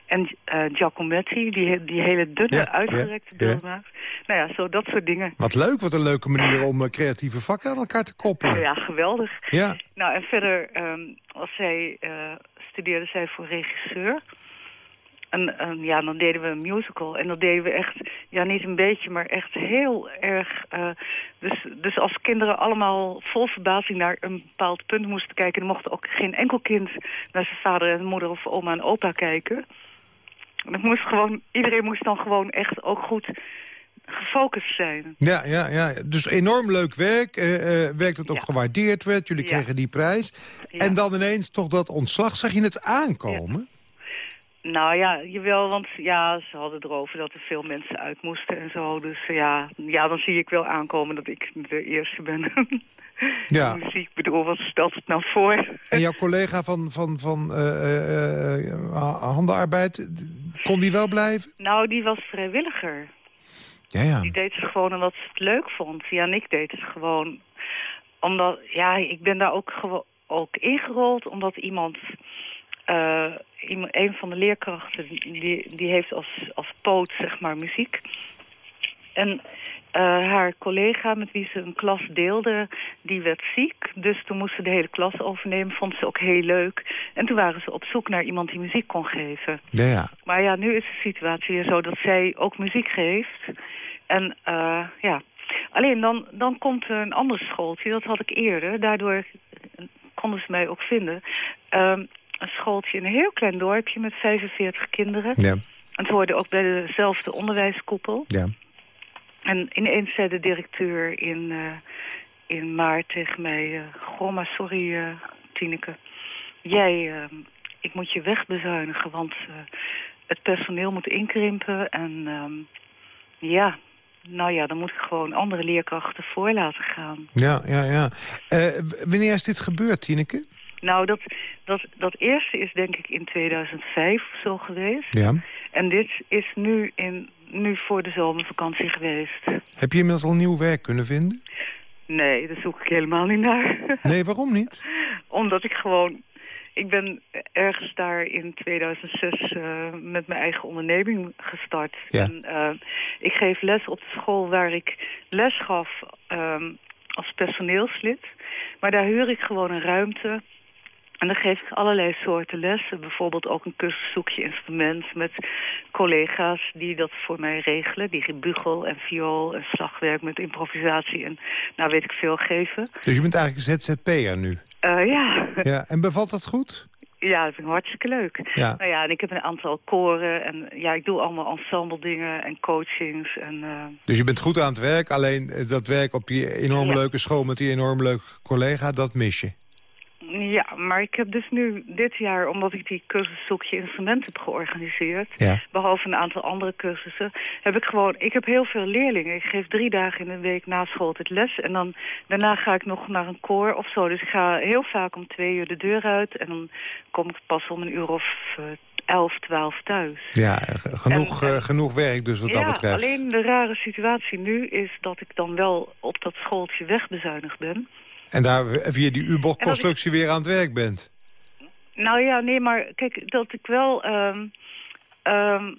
En eh, Giacometti, die, die hele dunne, Ja, uitgerekte ja, maakt. Nou ja, zo dat soort dingen. Wat leuk, wat een leuke manier om eh, creatieve vakken aan elkaar te koppelen. Ja, geweldig. Ja. Nou, en verder ehm, als zij, eh, studeerde zij voor regisseur. En ja, dan deden we een musical. En dat deden we echt, ja, niet een beetje, maar echt heel erg... eh, dus, dus als kinderen allemaal vol verbazing naar een bepaald punt moesten kijken... dan mocht ook geen enkel kind naar zijn vader en moeder of oma en opa kijken. En moest gewoon, iedereen moest dan gewoon echt ook goed gefocust zijn. Ja, ja, ja. Dus enorm leuk werk. eh, werk dat ook Ja. gewaardeerd werd. Jullie Ja. kregen die prijs. Ja. En dan ineens toch dat ontslag. Zag je het aankomen? Nou ja, jawel, want ja, ze hadden erover dat er veel mensen uit moesten en zo. Dus ja, ja dan zie ik wel aankomen dat ik de eerste ben. Ja. Muziek, bedoel, wat stelt het nou voor? En jouw collega van, van, van eh, eh, eh, handenarbeid, kon die wel blijven? Nou, die was vrijwilliger. Ja, ja. Die deed het gewoon omdat ze het leuk vond. Ja, en ik deed het gewoon omdat, ja, ik ben daar ook, ook ingerold omdat iemand, iemand, een van de leerkrachten, die, die heeft als, als poot, zeg maar, muziek. En eh, haar collega met wie ze een klas deelde, die werd ziek. Dus toen moest ze de hele klas overnemen, vond ze ook heel leuk. En toen waren ze op zoek naar iemand die muziek kon geven. Ja, ja. Maar ja, nu is de situatie weer zo dat zij ook muziek geeft. En eh, ja, alleen dan, dan komt er een ander schooltje, dat had ik eerder. Daardoor konden ze mij ook vinden. Ehm, een schooltje in een heel klein dorpje met 45 kinderen. Ja, En ze hoorden ook bij dezelfde onderwijskoepel. ja. En ineens zei de directeur in, eh, in maart tegen mij... goh, maar sorry, eh Tineke. Jij, ik moet je wegbezuinigen, want het personeel moet inkrimpen. En ehm, ja, nou ja, dan moet ik gewoon andere leerkrachten voor laten gaan. Ja, ja, ja. Wanneer is dit gebeurd, Tineke? Nou, dat, dat, dat eerste is denk ik in 2005 of zo geweest. Ja. En dit is nu, in, nu voor de zomervakantie geweest. Heb je inmiddels al nieuw werk kunnen vinden? Nee, daar zoek ik helemaal niet naar. Nee, waarom niet? Omdat ik gewoon... Ik ben ergens daar in 2006 eh, met mijn eigen onderneming gestart. Ja. En, eh, ik geef les op de school waar ik les gaf ehm, als personeelslid. Maar daar huur ik gewoon een ruimte. En dan geef ik allerlei soorten lessen. Bijvoorbeeld ook een cursus zoek je instrument met collega's die dat voor mij regelen. Die bugel en viool en slagwerk met improvisatie en nou weet ik veel geven. Dus je bent eigenlijk ZZP'er nu? Eh, ja. Ja. En bevalt dat goed? ja, dat vind ik hartstikke leuk. Ja. Nou ja, en ik heb een aantal koren en ja, ik doe allemaal ensemble dingen en coachings. En, eh, Dus je bent goed aan het werk, alleen eh, dat werk op die enorm Ja. leuke school... met die enorm leuke collega, dat mis je. Ja, maar ik heb dus nu dit jaar, omdat ik die cursus zoek je instrument heb georganiseerd... Ja. behalve een aantal andere cursussen, heb ik gewoon... Ik heb heel veel leerlingen. Ik geef drie dagen in de week na school het les. En dan daarna ga ik nog naar een koor of zo. Dus ik ga heel vaak om twee uur de deur uit. En dan kom ik pas om een uur of eh, elf, twaalf thuis. Ja, genoeg, En- eh, genoeg werk dus wat ja, dat betreft. alleen de rare situatie nu is dat ik dan wel op dat schooltje wegbezuinigd ben. En daar via die U-bocht-constructie weer aan het werk bent. Nou ja, nee, maar kijk, dat ik wel... ehm,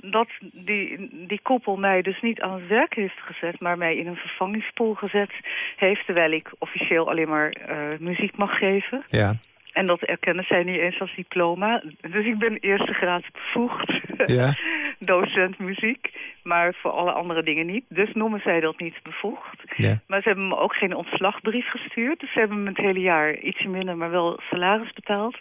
dat die, die koppel mij dus niet aan het werk heeft gezet... maar mij in een vervangingspool gezet heeft... terwijl ik officieel alleen maar uh, muziek mag geven. Ja. En dat erkennen zij niet eens als diploma. Dus ik ben eerste graad bevoegd. Ja. Docent muziek. Maar voor alle andere dingen niet. Dus noemen zij dat niet bevoegd. Ja. Maar ze hebben me ook geen ontslagbrief gestuurd. Dus ze hebben me het hele jaar ietsje minder, maar wel salaris betaald.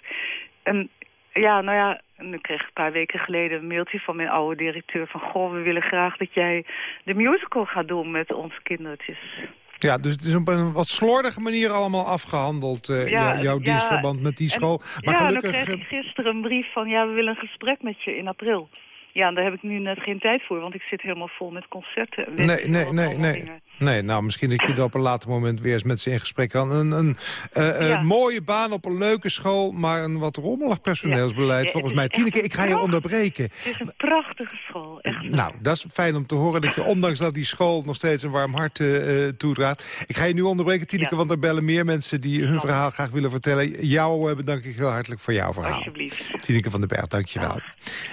En ja, nou ja, ik kreeg een paar weken geleden een mailtje van mijn oude directeur... van, goh, we willen graag dat jij de musical gaat doen met onze kindertjes. Ja, dus het is op een wat slordige manier allemaal afgehandeld, uh, Ja, jouw ja. dienstverband met die En- school. Maar ja, gelukkig... dan kreeg ik gisteren een brief van... ja, we willen een gesprek met je in april. Ja, en daar heb ik nu net geen tijd voor... want ik zit helemaal vol met concerten. Nee, nee, nee, nee. dingen. Nee, nou, misschien dat je er op een later moment weer eens met ze in gesprek kan. Een, een eh, eh, Ja. mooie baan op een leuke school, maar een wat rommelig personeelsbeleid. Ja, volgens mij. Tineke, ik ga je onderbreken. Het is een prachtige school, echt. Nou, dat is fijn om te horen dat je, ondanks dat die school nog steeds een warm hart eh, eh, toedraagt. Ik ga je nu onderbreken, Tineke, Ja. want er bellen meer mensen die hun verhaal graag willen vertellen. Jou bedank ik heel hartelijk voor jouw verhaal. Alsjeblieft. Tineke van den Berg, dankjewel.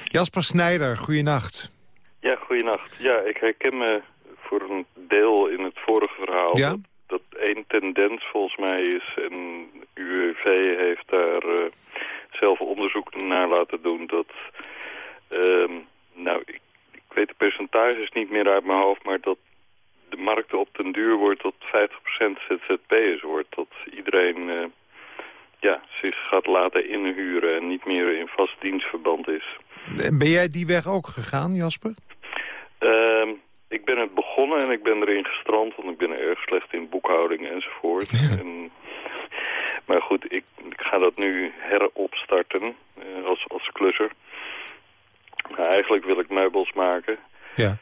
Jasper Snijder, goeienacht. Ja, goeienacht. Ja, ik herken me voor een deel in het vorige verhaal. Ja? Dat, dat één tendens volgens mij is, en UWV heeft daar eh, zelf onderzoek naar laten doen, dat, ehm, nou, ik, ik weet de percentages niet meer uit mijn hoofd, maar dat de markt op den duur wordt tot 50% ZZP'ers wordt. Dat iedereen eh, ja, zich gaat laten inhuren en niet meer in vast dienstverband is. En Ben jij die weg ook gegaan, Jasper? Ehm, ik ben het begonnen en ik ben erin gestrand, want ik ben erg slecht in boekhouding enzovoort. En, maar goed, ik, ik ga dat nu heropstarten eh, als, als klusser. Nou, eigenlijk wil ik meubels maken. Ja.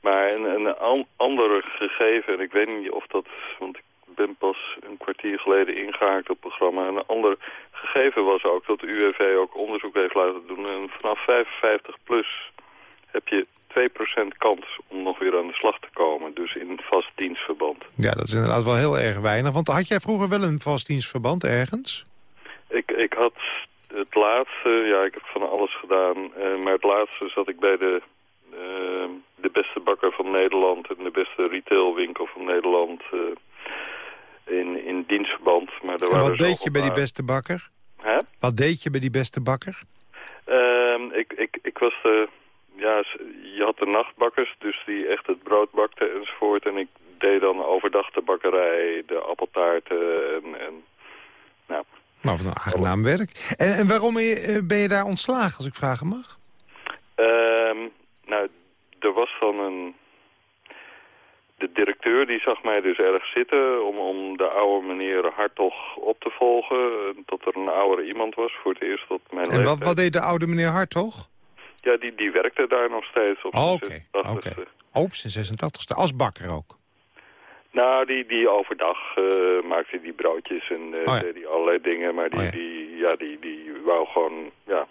Maar een, een an- ander gegeven, en ik weet niet of dat, want ik ben pas een kwartier geleden ingehaakt op het programma. Een ander gegeven was ook dat de UWV ook onderzoek heeft laten doen. En vanaf 55 plus heb je 2% kans om nog weer aan de slag te komen. Dus in vast dienstverband. Ja, dat is inderdaad wel heel erg weinig. Want had jij vroeger wel een vast dienstverband ergens? Ik, ik had het laatste, ja, ik heb van alles gedaan. eh, maar het laatste zat ik bij de, eh, de beste bakker van Nederland en de beste retailwinkel van Nederland eh, in, in dienstverband. Maar En wat deed je bij die beste bakker? Wat deed je bij die beste bakker? Ik, ik, ik was de... Ja, je had de nachtbakkers, dus die echt het brood bakten enzovoort. En ik deed dan overdag de bakkerij, de appeltaarten en... en nou, Nou, wat een aangenaam werk. En, en waarom ben je, eh, ben je daar ontslagen, als ik vragen mag? Ehm, nou, er was dan een... De directeur die zag mij dus erg zitten om, om de oude meneer Hartog op te volgen. eh, Dat er een oudere iemand was voor het eerst op mijn En wat, wat deed de oude meneer Hartog? Ja, die, die werkte daar nog steeds op Oh, zijn Oké, 86e. oké. Oh, op zijn 86ste. Als bakker ook. Nou, die, die overdag eh, maakte die broodjes en eh Oh ja. die allerlei dingen. Maar die, Oh ja. die, ja, die, die wou gewoon, ja...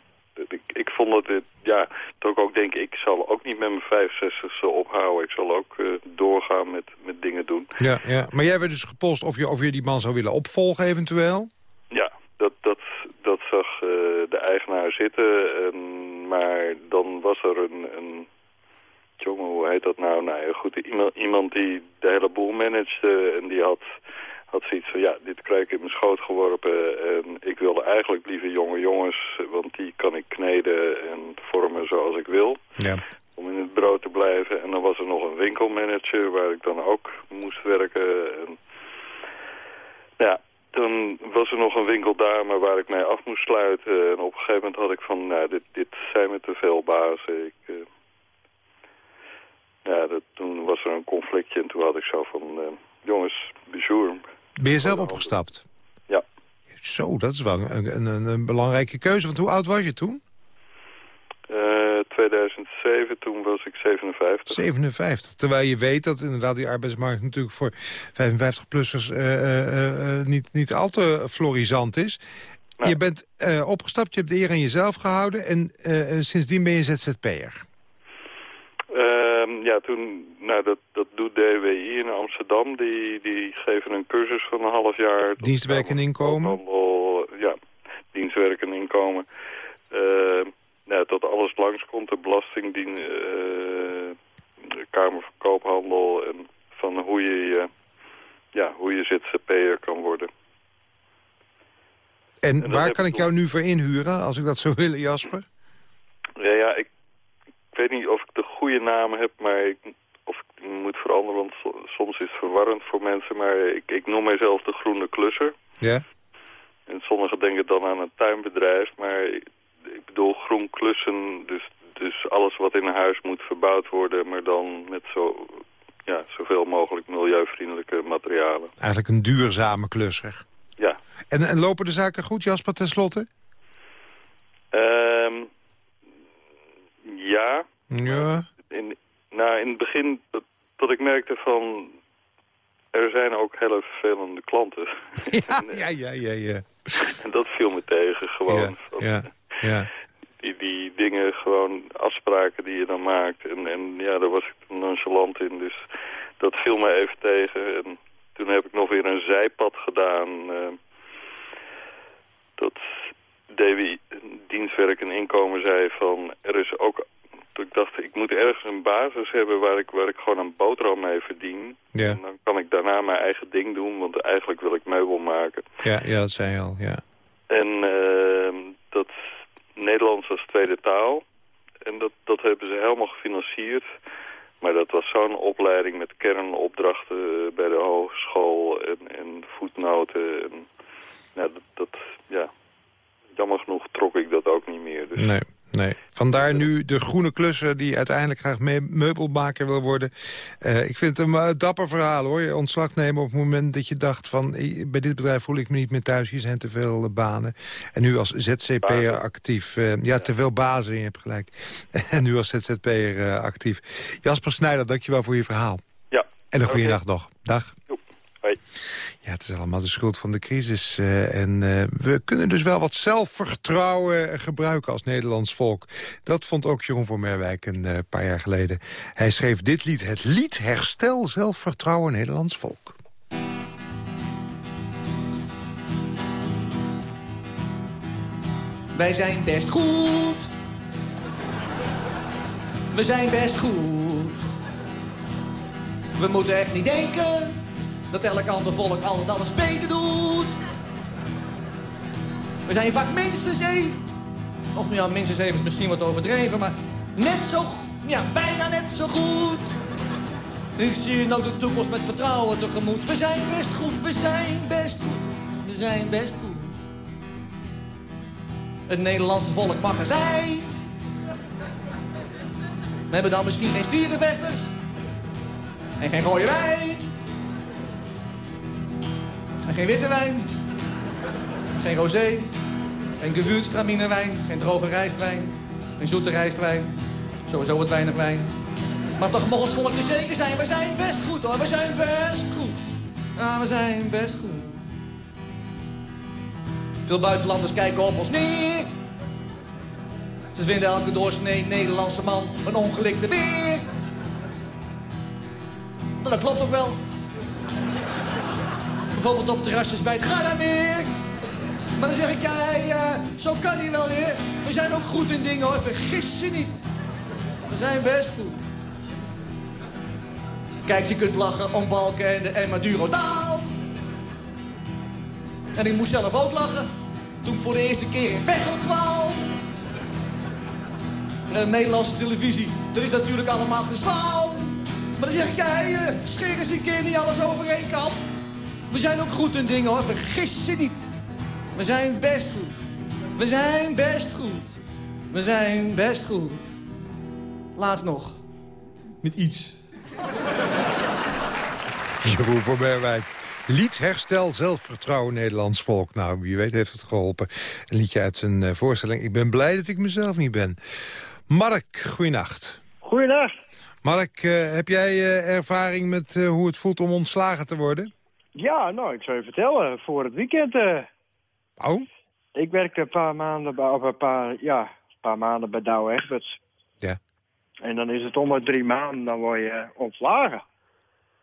Ik, ik vond dat het, ja, dat ik ook denk, ik zal ook niet met mijn 65 ophouden. Ik zal ook eh, doorgaan met, met dingen doen. Ja, ja. Maar jij werd dus gepolst of je, of je die man zou willen opvolgen eventueel? Dat, dat, dat zag eh, de eigenaar zitten. En, maar dan was er een, een... Jongen, hoe heet dat nou? Nou ja, goed, iemand, iemand die de hele boel managede en die had, had zoiets van... Ja, dit krijg ik in mijn schoot geworpen en ik wilde eigenlijk liever jonge jongens... want die kan ik kneden en vormen zoals ik wil Ja. om in het brood te blijven. En dan was er nog een winkelmanager waar ik dan ook moest werken. En, ja, dan was er nog een winkeldame waar ik mij af moest sluiten. En op een gegeven moment had ik van, nou, dit, dit zijn me te veel bazen. Ik, eh, ja, dat, toen was er een conflictje en toen had ik zo van, eh, jongens, bejour. Ben je zelf opgestapt? Ja. Zo, dat is wel een, een, een belangrijke keuze. Want hoe oud was je toen? Eh 2007, toen was ik 57. 57. Terwijl je weet dat inderdaad die arbeidsmarkt natuurlijk voor 55-plussers niet, niet al te florisant is. Je bent eh, opgestapt, je hebt de eer aan jezelf gehouden... en eh, eh, sindsdien ben je ZZP'er. Ehm, ja, toen, nou, dat, dat doet DWI in Amsterdam. Die, die geven een cursus van een half jaar. tot Dienstwerk en inkomen? ja, dienstwerk en inkomen. Ehm, nou, dat alles langskomt. De belastingdien, eh, de Kamer van Koophandel en van hoe je, ja, hoe je ZZP'er kan worden. En, waar kan ik jou nu voor inhuren, als ik dat zou willen, Jasper? Ja, ja ik, ik weet niet of ik de goede naam heb, maar ik, of ik moet veranderen, want soms is het verwarrend voor mensen. Maar ik, ik noem mijzelf de groene klusser. Ja. En sommigen denken dan aan een tuinbedrijf, maar ik, bedoel groen klussen, dus, dus alles wat in een huis moet verbouwd worden, maar dan met zo, ja, zoveel mogelijk milieuvriendelijke materialen. Eigenlijk een duurzame klusser. Ja. En, en lopen de zaken goed, Jasper, tenslotte? Um, ja. Ja. In, nou, in het begin dat, dat ik merkte van... Er zijn ook hele vervelende klanten. Ja, ja, ja, ja, ja. En dat viel me tegen, gewoon. Ja, ja, ja. Die, die dingen, gewoon afspraken die je dan maakt. En, en ja, daar was ik nonchalant in, dus dat viel me even tegen. En toen heb ik nog weer een zijpad gedaan. Uh, dat DWI, dienstwerk en inkomen zei van... er is ook ik dacht, ik moet ergens een basis hebben waar ik, waar ik gewoon een boterham mee verdien. Ja. En dan kan ik daarna mijn eigen ding doen, want eigenlijk wil ik meubel maken. Ja, ja dat zei je al, ja. En uh, dat Nederlands als tweede taal. En dat, dat hebben ze helemaal gefinancierd. Maar dat was zo'n opleiding met kernopdrachten bij de hogeschool en, en voetnoten. En, nou, dat, dat, ja, jammer genoeg trok ik dat ook niet meer. Dus. Nee. Nee. Vandaar nu de groene klusser die uiteindelijk graag meubelmaker wil worden. Uh, ik vind het een uh, dapper verhaal hoor. Je ontslag nemen op het moment dat je dacht van... bij dit bedrijf voel ik me niet meer thuis, hier zijn te veel uh, banen. En nu als ZZP'er actief. ja, te veel bazen, je hebt gelijk. en nu als ZZP'er actief. Jasper Snijder, dankjewel voor je verhaal. Ja. En een goede okay. dag nog. Dag. Hoi. Ja, het is allemaal de schuld van de crisis. Uh, en uh, we kunnen dus wel wat zelfvertrouwen gebruiken als Nederlands volk. Dat vond ook Jeroen van Merwijk een uh, paar jaar geleden. Hij schreef dit lied, het lied Herstel Zelfvertrouwen Nederlands volk. Wij zijn best goed. We zijn best goed. We moeten echt niet denken dat elk ander volk altijd alles beter doet. We zijn vaak minstens even, of ja, minstens even is misschien wat overdreven, maar net zo, ja, bijna net zo goed. Ik zie nou de toekomst met vertrouwen tegemoet. We zijn best goed, we zijn best goed, we zijn best goed. Het Nederlandse volk mag er zijn. We hebben dan misschien geen stierenvechters en geen rode wijn. En geen witte wijn, geen rosé, geen gewürztraminer geen droge rijstwijn, geen zoete rijstwijn, sowieso wat weinig wijn. Maar toch mag ons volk er zeker zijn, we zijn best goed hoor, we zijn best goed. Ja, we zijn best goed. Veel buitenlanders kijken op ons neer. Ze vinden elke doorsnee Nederlandse man een ongelikte beer. Dat klopt ook wel. Bijvoorbeeld op terrasjes bij het Gardameer. Maar dan zeg ik, ja, ja, zo kan hij wel weer. We zijn ook goed in dingen hoor, vergis je niet. We zijn best goed. Kijk, je kunt lachen om Balkenende en Maduro Daal. En ik moest zelf ook lachen. Toen ik voor de eerste keer in Veghel kwam. En de Nederlandse televisie, dat is natuurlijk allemaal gezwaal. Maar dan zeg ik, ja, uh, scheer eens een keer niet alles overeen kan. We zijn ook goed in dingen hoor, vergis je niet. We zijn best goed. We zijn best goed. We zijn best goed. Laatst nog. Met iets. Jeroen van Berwijk. Lied Herstel Zelfvertrouwen Nederlands Volk. Nou, wie weet heeft het geholpen. Een liedje uit zijn uh, voorstelling. Ik ben blij dat ik mezelf niet ben. Mark, goeienacht. Goeienacht. Mark, uh, heb jij uh, ervaring met hoe het voelt om ontslagen te worden? Ja, nou, ik zou je vertellen. Voor het weekend... Oh? Ik werkte een paar maanden bij, of een paar, ja, een paar maanden bij Douwe Egberts. Ja. En dan is het om de drie maanden, dan word je ontslagen.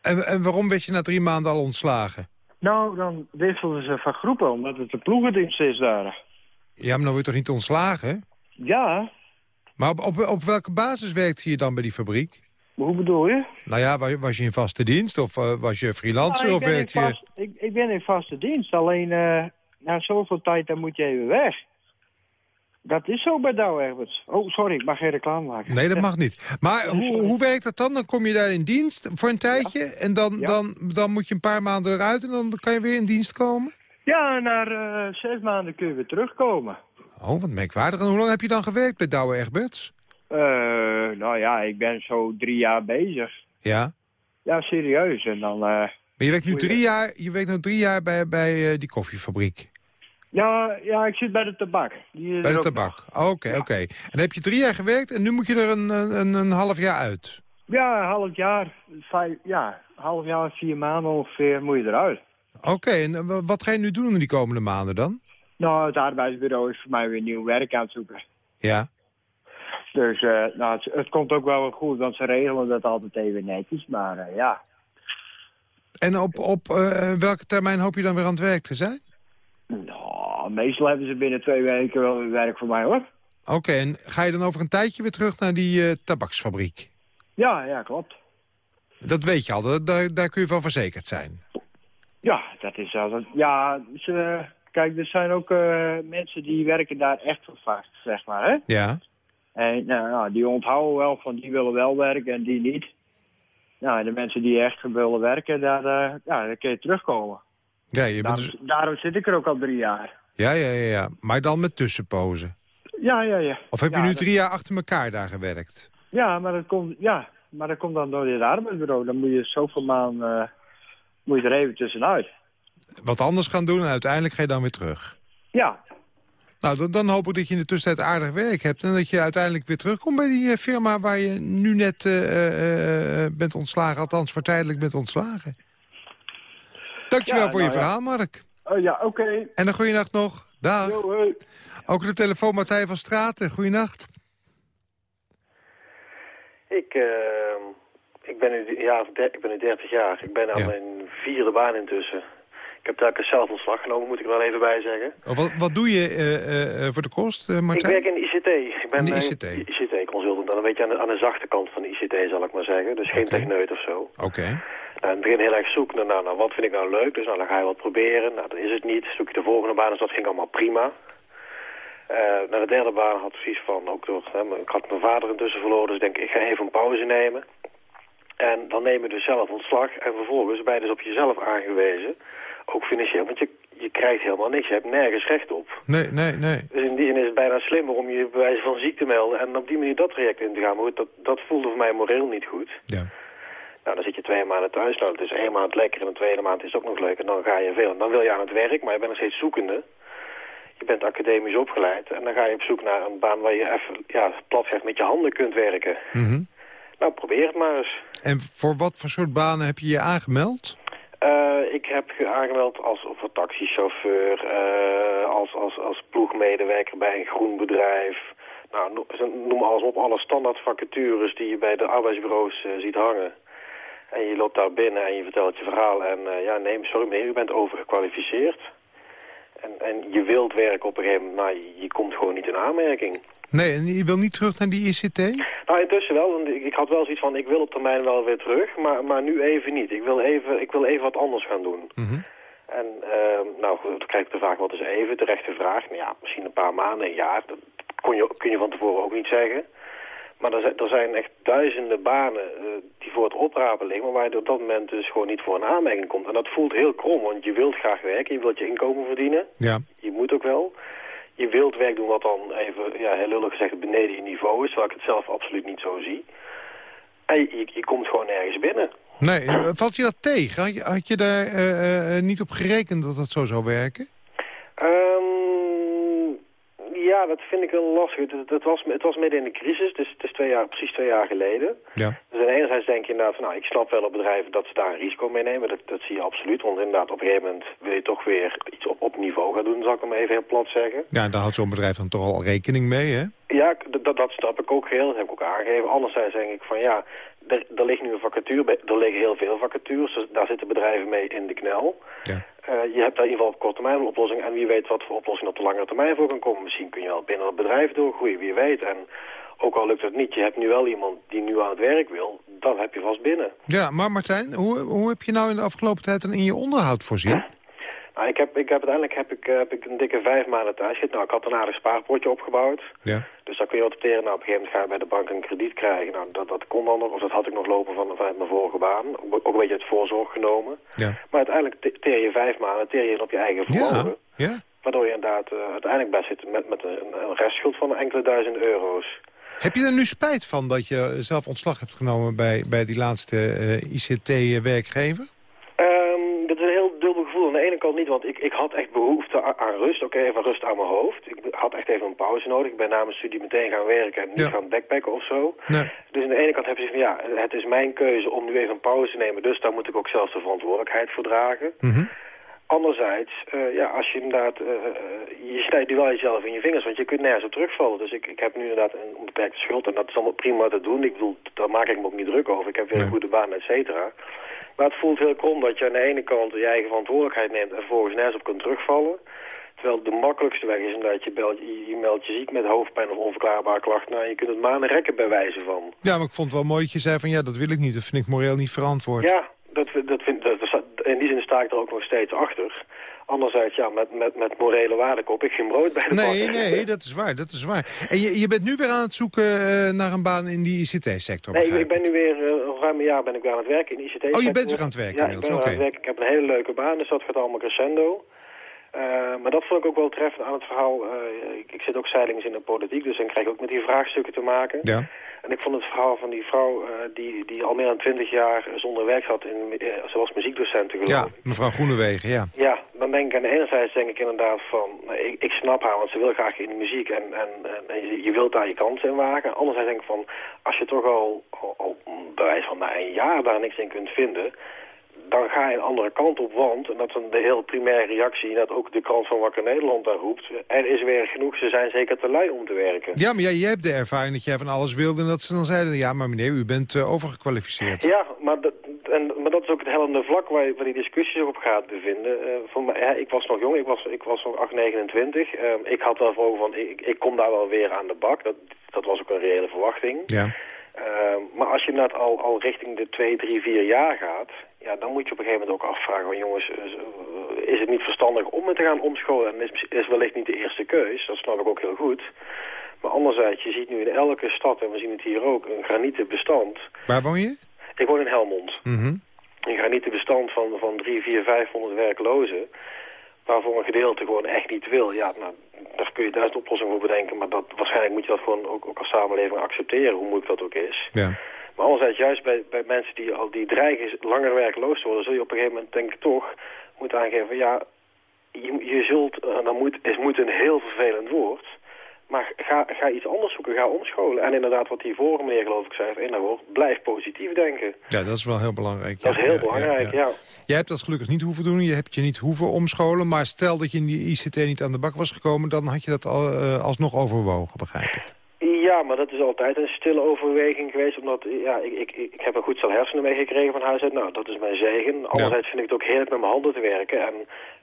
En, en waarom werd je na drie maanden al ontslagen? Nou, dan wisselden ze van groepen, omdat het een ploegendienst is daar. Ja, maar dan word je toch niet ontslagen? Ja. Maar op, op, op welke basis werkte je dan bij die fabriek? Hoe bedoel je? Nou ja, wa- was je in vaste dienst of eh, was je freelancer Nou, of ik, ben in werkte je... vast, ik, ik ben in vaste dienst, alleen eh, na zoveel tijd dan moet je even weg. Dat is zo bij Douwe Egberts. Oh, sorry, ik mag geen reclame maken. Nee, dat mag niet. Maar hoe, hoe werkt dat dan? Dan kom je daar in dienst voor een tijdje... en dan, dan, dan moet je een paar maanden eruit en dan kan je weer in dienst komen? Ja, na eh, zes maanden kun je weer terugkomen. Oh, wat merkwaardig. En hoe lang heb je dan gewerkt bij Douwe Egberts? Eh, nou ja, ik ben zo drie jaar bezig. Ja. Ja, serieus. En dan... eh, Maar je werkt nu je- drie jaar, je werkt nu drie jaar bij, bij eh, die koffiefabriek. ja, ja, ik zit bij de tabak. Die Bij de tabak. Oké, oké. En dan heb je drie jaar gewerkt en nu moet je er een, een, een half jaar uit. Ja, een half jaar. Vijf, ja, een half jaar, vier maanden ongeveer moet je eruit. Oké, en wa- wat ga je nu doen in die komende maanden dan? Nou, het arbeidsbureau is voor mij weer nieuw werk aan het zoeken. Ja. Dus eh, nou, het, het komt ook wel weer goed, want ze regelen dat altijd even netjes. Maar eh, ja, En op, op eh, welke termijn hoop je dan weer aan het werk te zijn? nou, meestal hebben ze binnen twee weken wel weer werk voor mij hoor. Oké, en ga je dan over een tijdje weer terug naar die tabaksfabriek? Ja, ja, klopt. Dat weet je al, dat- daar, daar kun je van verzekerd zijn. Ja, dat is altijd... Ja, ze, kijk, er zijn ook mensen die werken daar echt voor vast, zeg maar, hè. Ja. En nou, nou, die onthouden wel van die willen wel werken en die niet. Nou, de mensen die echt willen werken, daar, ja, daar kun je terugkomen. Ja, je bent Daarom, dus- daarom zit ik er ook al drie jaar. ja, ja, ja, ja. Maar dan met tussenpozen. Ja, ja, ja. Of heb je nu dat- drie jaar achter elkaar daar gewerkt? Ja, maar dat komt, ja, maar dat komt dan door het arbeidsbureau. Dan moet je zoveel maanden eh, moet je er even tussenuit. Wat anders gaan doen en uiteindelijk ga je dan weer terug. Ja, Nou, dan, dan hoop ik dat je in de tussentijd aardig werk hebt... en dat je uiteindelijk weer terugkomt bij die eh, firma... waar je nu net eh, eh, eh, bent ontslagen, althans voor tijdelijk bent ontslagen. Dankjewel Ja, voor je nou ja. verhaal, Mark. oh, ja oké. En een goede nacht nog. Dag. Ook de telefoon Martijn van Straten. Goeienacht. Ik, eh, ik, ben nu, ja, ik ben nu 30 jaar. Ik ben aan Ja. mijn vierde baan intussen. Ik heb telkens zelf ontslag genomen, moet ik er wel even bij zeggen. Oh, wat, wat doe je eh, eh, eh, voor de kost, eh, Ik Martijn? werk in de ICT. Ik ben In de ICT. ICT-consultant. Dan een beetje aan de, aan de zachte kant van de ICT, zal ik maar zeggen. Dus geen techneut of zo. Oké. Nou, in het begin heel erg zoeken naar, nou, nou, wat vind ik nou leuk. Dus nou, dan ga je wat proberen. Nou, dat is het niet. Zoek je de volgende baan, dus dat ging allemaal prima. Eh naar de derde baan had ik zoiets van, ook door, hè, ik had mijn vader intussen verloren, dus ik denk ik ga even een pauze nemen. En dan neem je dus zelf ontslag en vervolgens ben je dus op jezelf aangewezen, ook financieel, want je, je krijgt helemaal niks, je hebt nergens recht op. Nee, nee, nee. Dus in die zin is het bijna slimmer om je bij wijze van ziek te melden en op die manier dat traject in te gaan. Maar goed, dat, dat voelde voor mij moreel niet goed. Ja. Nou, dan zit je twee maanden thuis. Nou, het is één maand lekker en de tweede maand is het ook nog leuk. En dan ga je veel. En dan wil je aan het werk, maar je bent nog steeds zoekende. Je bent academisch opgeleid. En dan ga je op zoek naar een baan waar je even, ja, plat met je handen kunt werken. Mhm. Nou, probeer het maar eens. En voor wat voor soort banen heb je je aangemeld? Eh, ik heb aangemeld als voor taxichauffeur, eh, als, als, als ploegmedewerker bij een groen bedrijf. Nou, no- noem alles op, alle standaard vacatures die je bij de arbeidsbureaus eh, ziet hangen. En je loopt daar binnen en je vertelt je verhaal en ja, nee, sorry meneer, u bent overgekwalificeerd. En, en je wilt werken op een gegeven moment, maar je, komt gewoon niet in aanmerking. Nee, en je wil niet terug naar die ICT? Nou, intussen wel. Want ik, ik had wel zoiets van, ik wil op termijn wel weer terug, maar, maar nu even niet. Ik wil even, ik wil even wat anders gaan doen. Mhm. En ehm, nou, goed, dan krijg ik de vraag, wat is even? De rechte vraag. Nou ja, misschien een paar maanden, een jaar. Dat kon je, kun je van tevoren ook niet zeggen. Maar er zijn, er zijn echt duizenden banen eh, die voor het oprapen liggen... maar waar je op dat moment dus gewoon niet voor een aanmerking komt. En dat voelt heel krom, want je wilt graag werken. Je wilt je inkomen verdienen. Ja. Je moet ook wel. Je wilt werk doen wat dan even, ja, heel lullig gezegd, beneden je niveau is. Terwijl ik het zelf absoluut niet zo zie. En je, je komt gewoon nergens binnen. Nee, eh, valt je dat tegen? Had je, had je daar eh, niet op gerekend dat dat zo zou werken? Ehm, ja, dat vind ik wel lastig. Het, het, was, het was midden in de crisis, dus het is twee jaar, precies twee jaar geleden. Ja. Dus aan enerzijds denk je inderdaad van, nou, ik snap wel op bedrijven dat ze daar een risico mee nemen. Dat, dat zie je absoluut, want inderdaad op een gegeven moment wil je toch weer iets op, op niveau gaan doen, zal ik hem even heel plat zeggen. Ja, daar houdt zo'n bedrijf dan toch al rekening mee, hè? Ja, dat, dat snap ik ook heel, dat heb ik ook aangegeven. Anderzijds denk ik van, ja, er, er ligt nu een vacature, bij- er liggen heel veel vacatures, dus daar zitten bedrijven mee in de knel. Ja. Eh, je hebt daar in ieder geval op korte termijn een oplossing. En wie weet wat voor oplossing op de langere termijn voor kan komen. Misschien kun je wel binnen het bedrijf doorgroeien, wie weet. En ook al lukt het niet, je hebt nu wel iemand die nu aan het werk wil, dan heb je vast binnen. Ja, maar Martijn, hoe, hoe heb je nou in de afgelopen tijd dan in je onderhoud voorzien? Nou, ik heb, ik heb, uiteindelijk heb ik, eh, heb ik een dikke vijf maanden thuis zitten. Nou, ik had een aardig spaarpotje opgebouwd. Ja. Dus daar kun je wat opteren. Nou, op een gegeven moment ga je bij de bank een krediet krijgen. Nou, dat, dat kon dan nog, of dat had ik nog lopen van, vanuit mijn vorige baan. Ook, ook een beetje uit voorzorg genomen. Ja. Maar uiteindelijk te- teer je vijf maanden, teer je op je eigen vermogen. Ja, ja. Waardoor je inderdaad eh, uiteindelijk best zit met, met een, een restschuld van enkele duizend euro's. Heb je er nu spijt van dat je zelf ontslag hebt genomen bij, bij die laatste eh, ICT-werkgever? Ehm, dat is een heel dubbel gevoel. Aan de ene kant niet, want ik, ik had echt behoefte aan, aan rust. Oké, even rust aan mijn hoofd. Ik had echt even een pauze nodig. Ik ben na mijn studie meteen gaan werken en niet Ja. gaan backpacken of zo. Nee. Dus aan de ene kant heb je van ja, het is mijn keuze om nu even een pauze te nemen. Dus daar moet ik ook zelf de verantwoordelijkheid voor dragen. Mhm. Anderzijds, eh, ja, als je inderdaad, eh, eh, je snijdt nu wel jezelf in je vingers, want je kunt nergens op terugvallen. Dus ik, ik heb nu inderdaad een onbeperkte schuld en dat is allemaal prima te doen. Ik bedoel, daar maak ik me ook niet druk over. Ik heb weer een goede baan, et cetera. Maar het voelt heel krom dat je aan de ene kant je eigen verantwoordelijkheid neemt en vervolgens nergens op kunt terugvallen. Terwijl de makkelijkste weg is inderdaad, je, belt, je, meldt je ziek met hoofdpijn of onverklaarbare klachten. Nou, je kunt het maanden rekken bij wijze van. Ja, maar ik vond het wel mooi dat je zei van ja, dat wil ik niet. Dat vind ik moreel niet verantwoord. Ja, dat, dat vind, dat, dat- in die zin sta ik er ook nog steeds achter. Anderzijds, ja, met, met, met morele waarde koop ik geen brood bij de Nee, nee, dat is waar, dat is waar. En je, je bent nu weer aan het zoeken eh, naar een baan in die ICT-sector, Nee, ik, ben nu weer, eh, ruim een jaar ben ik weer aan het werken in ICT. Oh, je bent weer aan het werken Ja, inmiddels, aan oké. het werken. Ik heb een hele leuke baan, dus dat gaat allemaal crescendo. Eh, maar dat vond ik ook wel treffend aan het verhaal. Eh, ik, ik zit ook zijdelings in de politiek, dus dan krijg ik ook met die vraagstukken te maken. Ja. En ik vond het verhaal van die vrouw eh, die, die al meer dan twintig jaar zonder werk zat, in, zoals muziekdocenten geloof Ja, mevrouw Groenewegen, ja. Ja, dan denk ik aan de ene zijde denk ik inderdaad van, ik, ik snap haar, want ze wil graag in de muziek en, en, en, je, je wilt daar je kansen in wagen. Anderzijds denk ik van, als je toch al, al, al bij wijze van na een jaar daar niks in kunt vinden, dan ga je een andere kant op, want, en dat is een de heel primaire reactie, dat ook de krant van Wakker Nederland daar roept, er is werk genoeg, ze zijn zeker te lui om te werken. Ja, maar ja, jij hebt de ervaring dat jij van alles wilde... en dat ze dan zeiden, ja, maar meneer, u bent eh, overgekwalificeerd. Ja, maar dat, en, maar dat is ook het hellende vlak waar, je- waar die discussie zich op gaat bevinden. Eh, voor mij, ja, ik was nog jong, ik was, ik was nog 8, 29. Eh, ik had wel voor van, ik, ik kom daar wel weer aan de bak. Dat, dat was ook een reële verwachting. Ja. Eh, maar als je net al, al richting de 2, 3, 4 jaar gaat... Ja, dan moet je op een gegeven moment ook afvragen... Van, jongens, eh, is het niet verstandig om me te gaan omscholen? En is, is wellicht niet de eerste keus, dat snap ik ook heel goed. Maar anderzijds, je ziet nu in elke stad, en we zien het hier ook... een granieten bestand. Waar woon je? Ik woon in Helmond. Mhm. Een granieten bestand van, van 3, 4, 500 werklozen... waarvoor een gedeelte gewoon echt niet wil. Ja, nou, daar kun je duizend oplossingen voor bedenken... maar dat, waarschijnlijk moet je dat gewoon ook, ook als samenleving accepteren... hoe moeilijk dat ook is. Ja. Maar anderzijds, juist bij, bij mensen die al die dreigen langer werkloos te worden... zul je op een gegeven moment denk ik toch moeten aangeven... ja, je, je zult, en dan moet, is moet een heel vervelend woord... maar ga, ga iets anders zoeken, ga omscholen. En inderdaad, wat die vorige meneer geloof ik zei, één woord... blijf positief denken. Ja, dat is wel heel belangrijk. Dat ja, is heel ja, belangrijk, ja. Jij hebt dat gelukkig niet hoeven doen, je hebt je niet hoeven omscholen... maar stel dat je in die ICT niet aan de bak was gekomen... dan had je dat al, eh, alsnog overwogen, begrijp ik. Ja, maar dat is altijd een stille overweging geweest. Omdat ja, ik, ik, ik heb een goed stel hersenen meegekregen van huis uit. Nou, dat is mijn zegen. Anderzijds vind ik het ook heerlijk met mijn handen te werken. En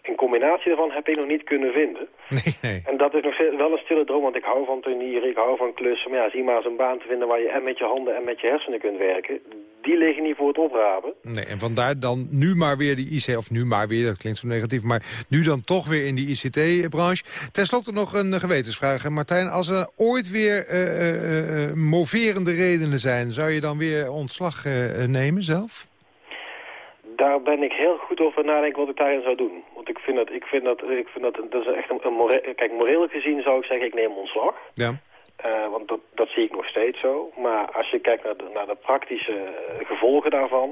een combinatie daarvan heb ik nog niet kunnen vinden. Nee, nee. En dat is nog wel een stille droom, want ik hou van tuinieren, ik hou van klussen. Maar ja, zie maar eens een baan te vinden waar je en met je handen en met je hersenen kunt werken. Die liggen niet voor het oprapen. Nee, en vandaar dan nu maar weer die IC, of nu maar weer, dat klinkt zo negatief... maar nu dan toch weer in die ICT-branche. Ten slotte nog een eh, gewetensvraag, Martijn. Als er ooit weer eh, eh, moverende redenen zijn... zou je dan weer ontslag nemen zelf? Daar ben ik heel goed over nadenken wat ik daarin zou doen. Want ik vind dat, ik vind dat, ik vind dat, dat is echt een, Kijk, moreel gezien zou ik zeggen, ik neem ontslag. Ja. Eh, want dat, dat zie ik nog steeds zo. Maar als je kijkt naar de, naar de praktische eh, gevolgen daarvan...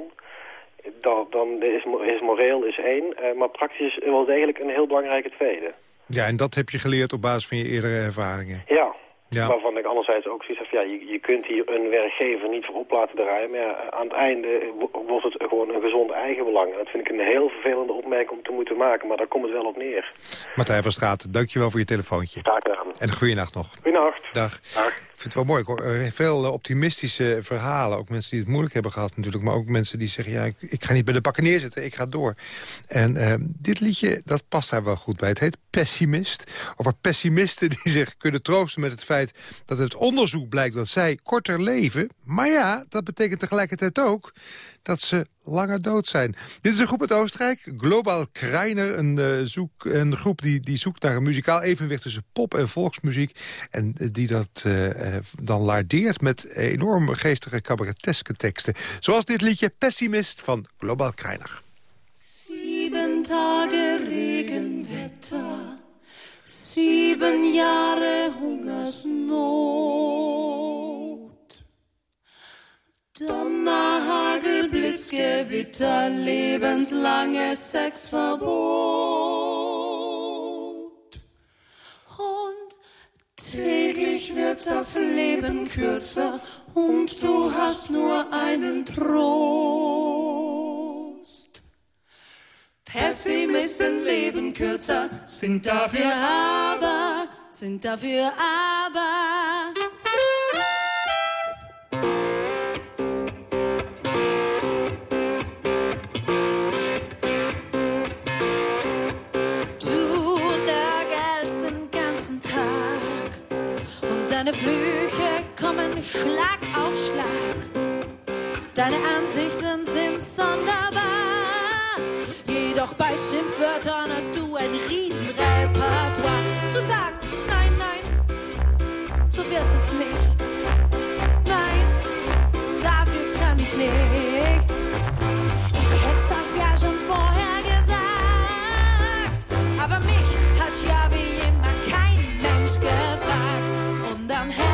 Dan, dan is, is moreel is één, eh, maar praktisch is wel degelijk een heel belangrijke tweede. Ja, en dat heb je geleerd op basis van je eerdere ervaringen. Ja, Ja. waarvan ik anderzijds ook zoiets heb... Ja, je, je kunt hier een werkgever niet voor op laten draaien... maar ja, aan het einde wo- wordt het gewoon een gezond eigenbelang. En dat vind ik een heel vervelende opmerking om te moeten maken... maar daar komt het wel op neer. Martijn van Straat, dankjewel voor je telefoontje. Graag gedaan. En een goede nacht nog. Goedenacht. Dag. Dag. Ik vind het wel mooi. Ik hoor eh, veel eh, optimistische verhalen. Ook mensen die het moeilijk hebben gehad natuurlijk. Maar ook mensen die zeggen, ja, ik, ik ga niet bij de bakken neerzitten. Ik ga door. En eh, dit liedje, dat past daar wel goed bij. Het heet Pessimist. Over pessimisten die zich kunnen troosten met het feit dat het onderzoek blijkt dat zij korter leven. Maar ja, dat betekent tegelijkertijd ook dat ze langer dood zijn. Dit is een groep uit Oostenrijk, Global Kreiner. Een, uh, zoek, een groep die, die zoekt naar een muzikaal evenwicht tussen pop en volksmuziek. En die dat uh, dan lardeert met enorm geestige cabareteske teksten. Zoals dit liedje Pessimist van Global Kreiner. Sieben Tage Regenwetter, sieben Jahre Hungersnot. Donner, Hagel, Blitzgewitter, lebenslanges Sexverbot. Und täglich wird das Leben kürzer und du hast nur einen Trost. Pessimisten leben kürzer, sind dafür aber, sind dafür aber. Du nörgelst den ganzen Tag und deine Flüche kommen Schlag auf Schlag. Deine Ansichten sind sonderbar. Jedoch bei Schimpfwörtern hast du ein Riesenrepertoire. Du sagst, nein, nein, so wird es nichts. Nein, dafür kann ich nichts. Ich hätt's euch ja schon vorher gesagt. Aber mich hat ja wie immer kein Mensch gefragt. Und am hellsten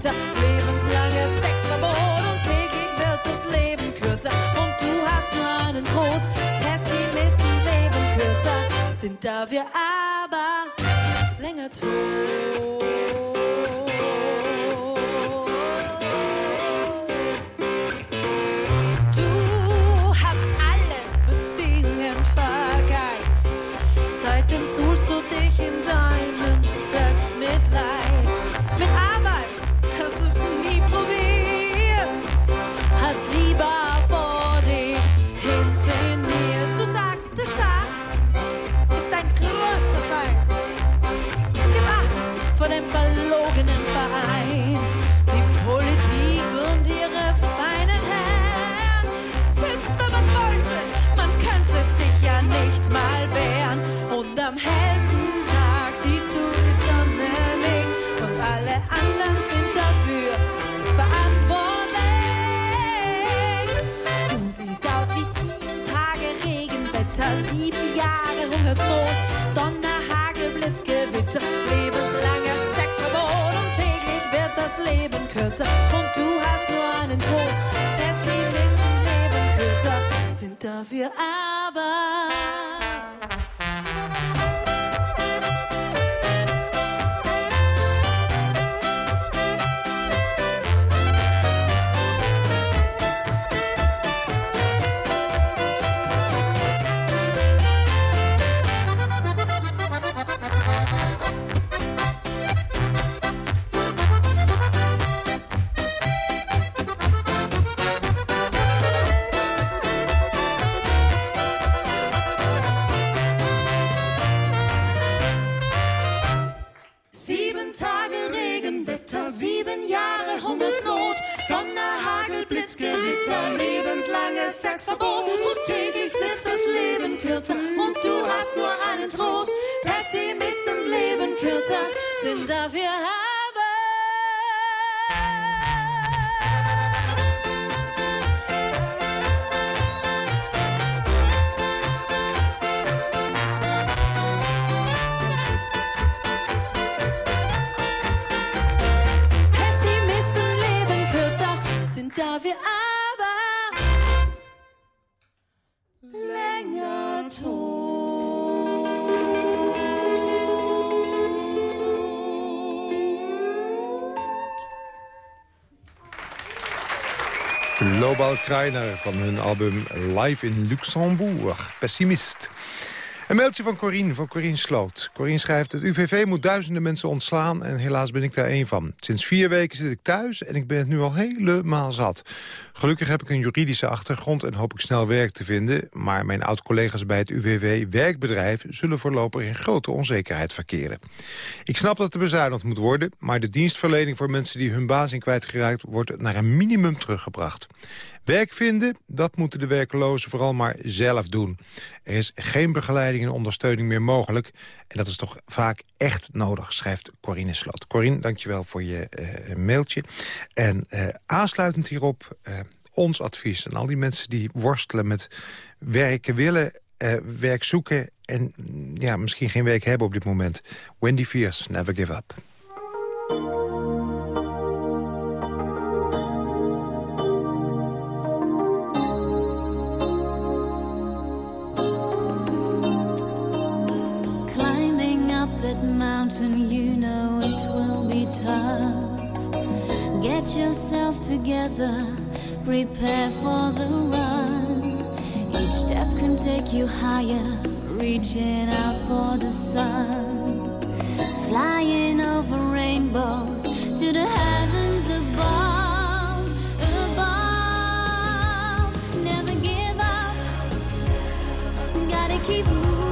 Blitzgewitter, lebenslanges Sexverbot und täglich wird das Leben kürzer und du hast nur einen Trost. Pessimisten leben kürzer, sind dafür aber länger tot. Regenwetter, sieben Jahre Hungersnot, Donner, Hagel, Blitzgewitter, lebenslanger Sexverbot und täglich wird das Leben kürzer und du hast nur einen Trost. Pessimisten leben kürzer, sind dafür aber. Kreiner van hun album Live in Luxembourg. Pessimist. Een mailtje van Corine, van Corine Sloot. Corine schrijft, het UVV moet duizenden mensen ontslaan... en helaas ben ik daar één van. Sinds vier weken zit ik thuis en ik ben het nu al helemaal zat. Gelukkig heb ik een juridische achtergrond en hoop ik snel werk te vinden... maar mijn oud-collega's bij het UWV Werkbedrijf... zullen voorlopig in grote onzekerheid verkeren. Ik snap dat er bezuinigd moet worden... maar de dienstverlening voor mensen die hun baan zijn kwijtgeraakt... wordt naar een minimum teruggebracht. Werk vinden, dat moeten de werklozen vooral maar zelf doen. Er is geen begeleiding en ondersteuning meer mogelijk. En dat is toch vaak echt nodig, schrijft Corine Slot. Corine, dankjewel voor je uh, mailtje. En uh, aansluitend hierop uh, ons advies aan al die mensen die worstelen met werken willen... werk zoeken en ja, misschien geen werk hebben op dit moment. Wendy Fierce, Never Give Up. Mountain, you know it will be tough. Get yourself together, prepare for the run. Each step can take you higher, reaching out for the sun. Flying over rainbows to the heavens above. Above, never give up. Gotta keep moving,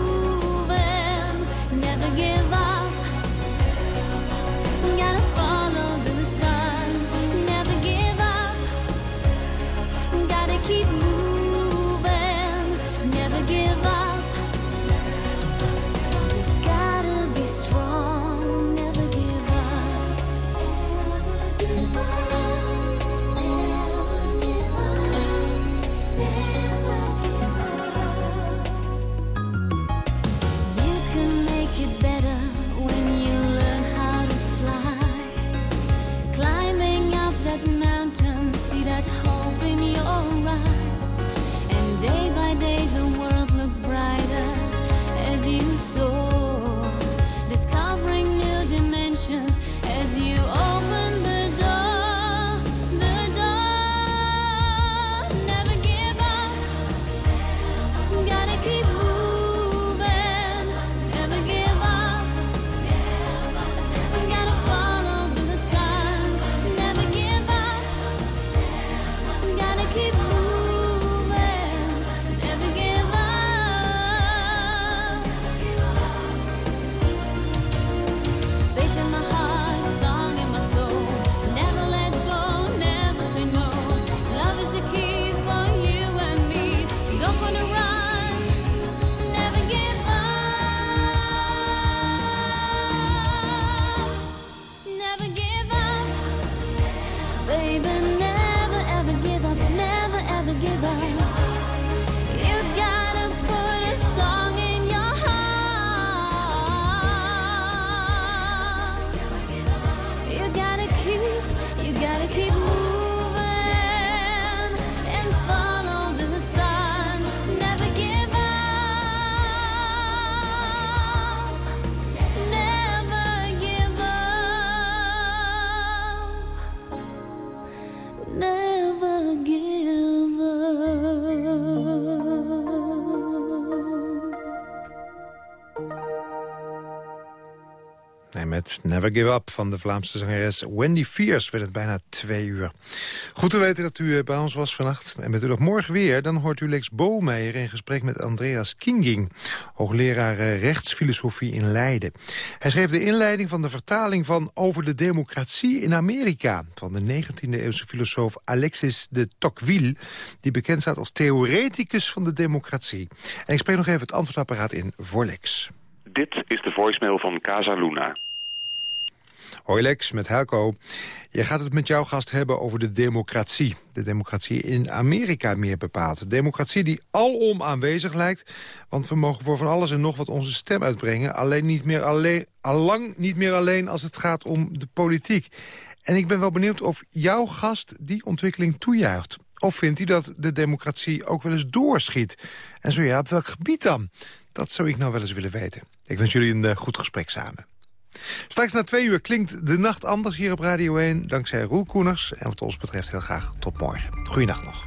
Met Never Give Up van de Vlaamse zangeres Wendy Fierce werd het bijna twee uur. Goed te weten dat u eh, bij ons was vannacht. En met u nog morgen weer, dan hoort u Lex Bolmeijer in gesprek met Andreas Kinging, hoogleraar eh, rechtsfilosofie in Leiden. Hij schreef de inleiding van de vertaling van Over de democratie in Amerika van de 19e-eeuwse filosoof Alexis de Tocqueville, die bekend staat als theoreticus van de democratie. En ik spreek nog even het antwoordapparaat in voor Lex. Dit is de voicemail van Casa Luna. Hoi Lex, met Helco. Je gaat het met jouw gast hebben over de democratie. De democratie in Amerika meer bepaald. De democratie die alom aanwezig lijkt. Want we mogen voor van alles en nog wat onze stem uitbrengen. Alleen niet meer alleen, allang niet meer alleen als het gaat om de politiek. En ik ben wel benieuwd of jouw gast die ontwikkeling toejuicht. Of vindt hij dat de democratie ook wel eens doorschiet? En zo ja, op welk gebied dan? Dat zou ik nou wel eens willen weten. Ik wens jullie een uh, goed gesprek samen. Straks na twee uur klinkt de nacht anders hier op Radio 1... dankzij Roel Koeners. En wat ons betreft heel graag tot morgen. Goeienacht nog.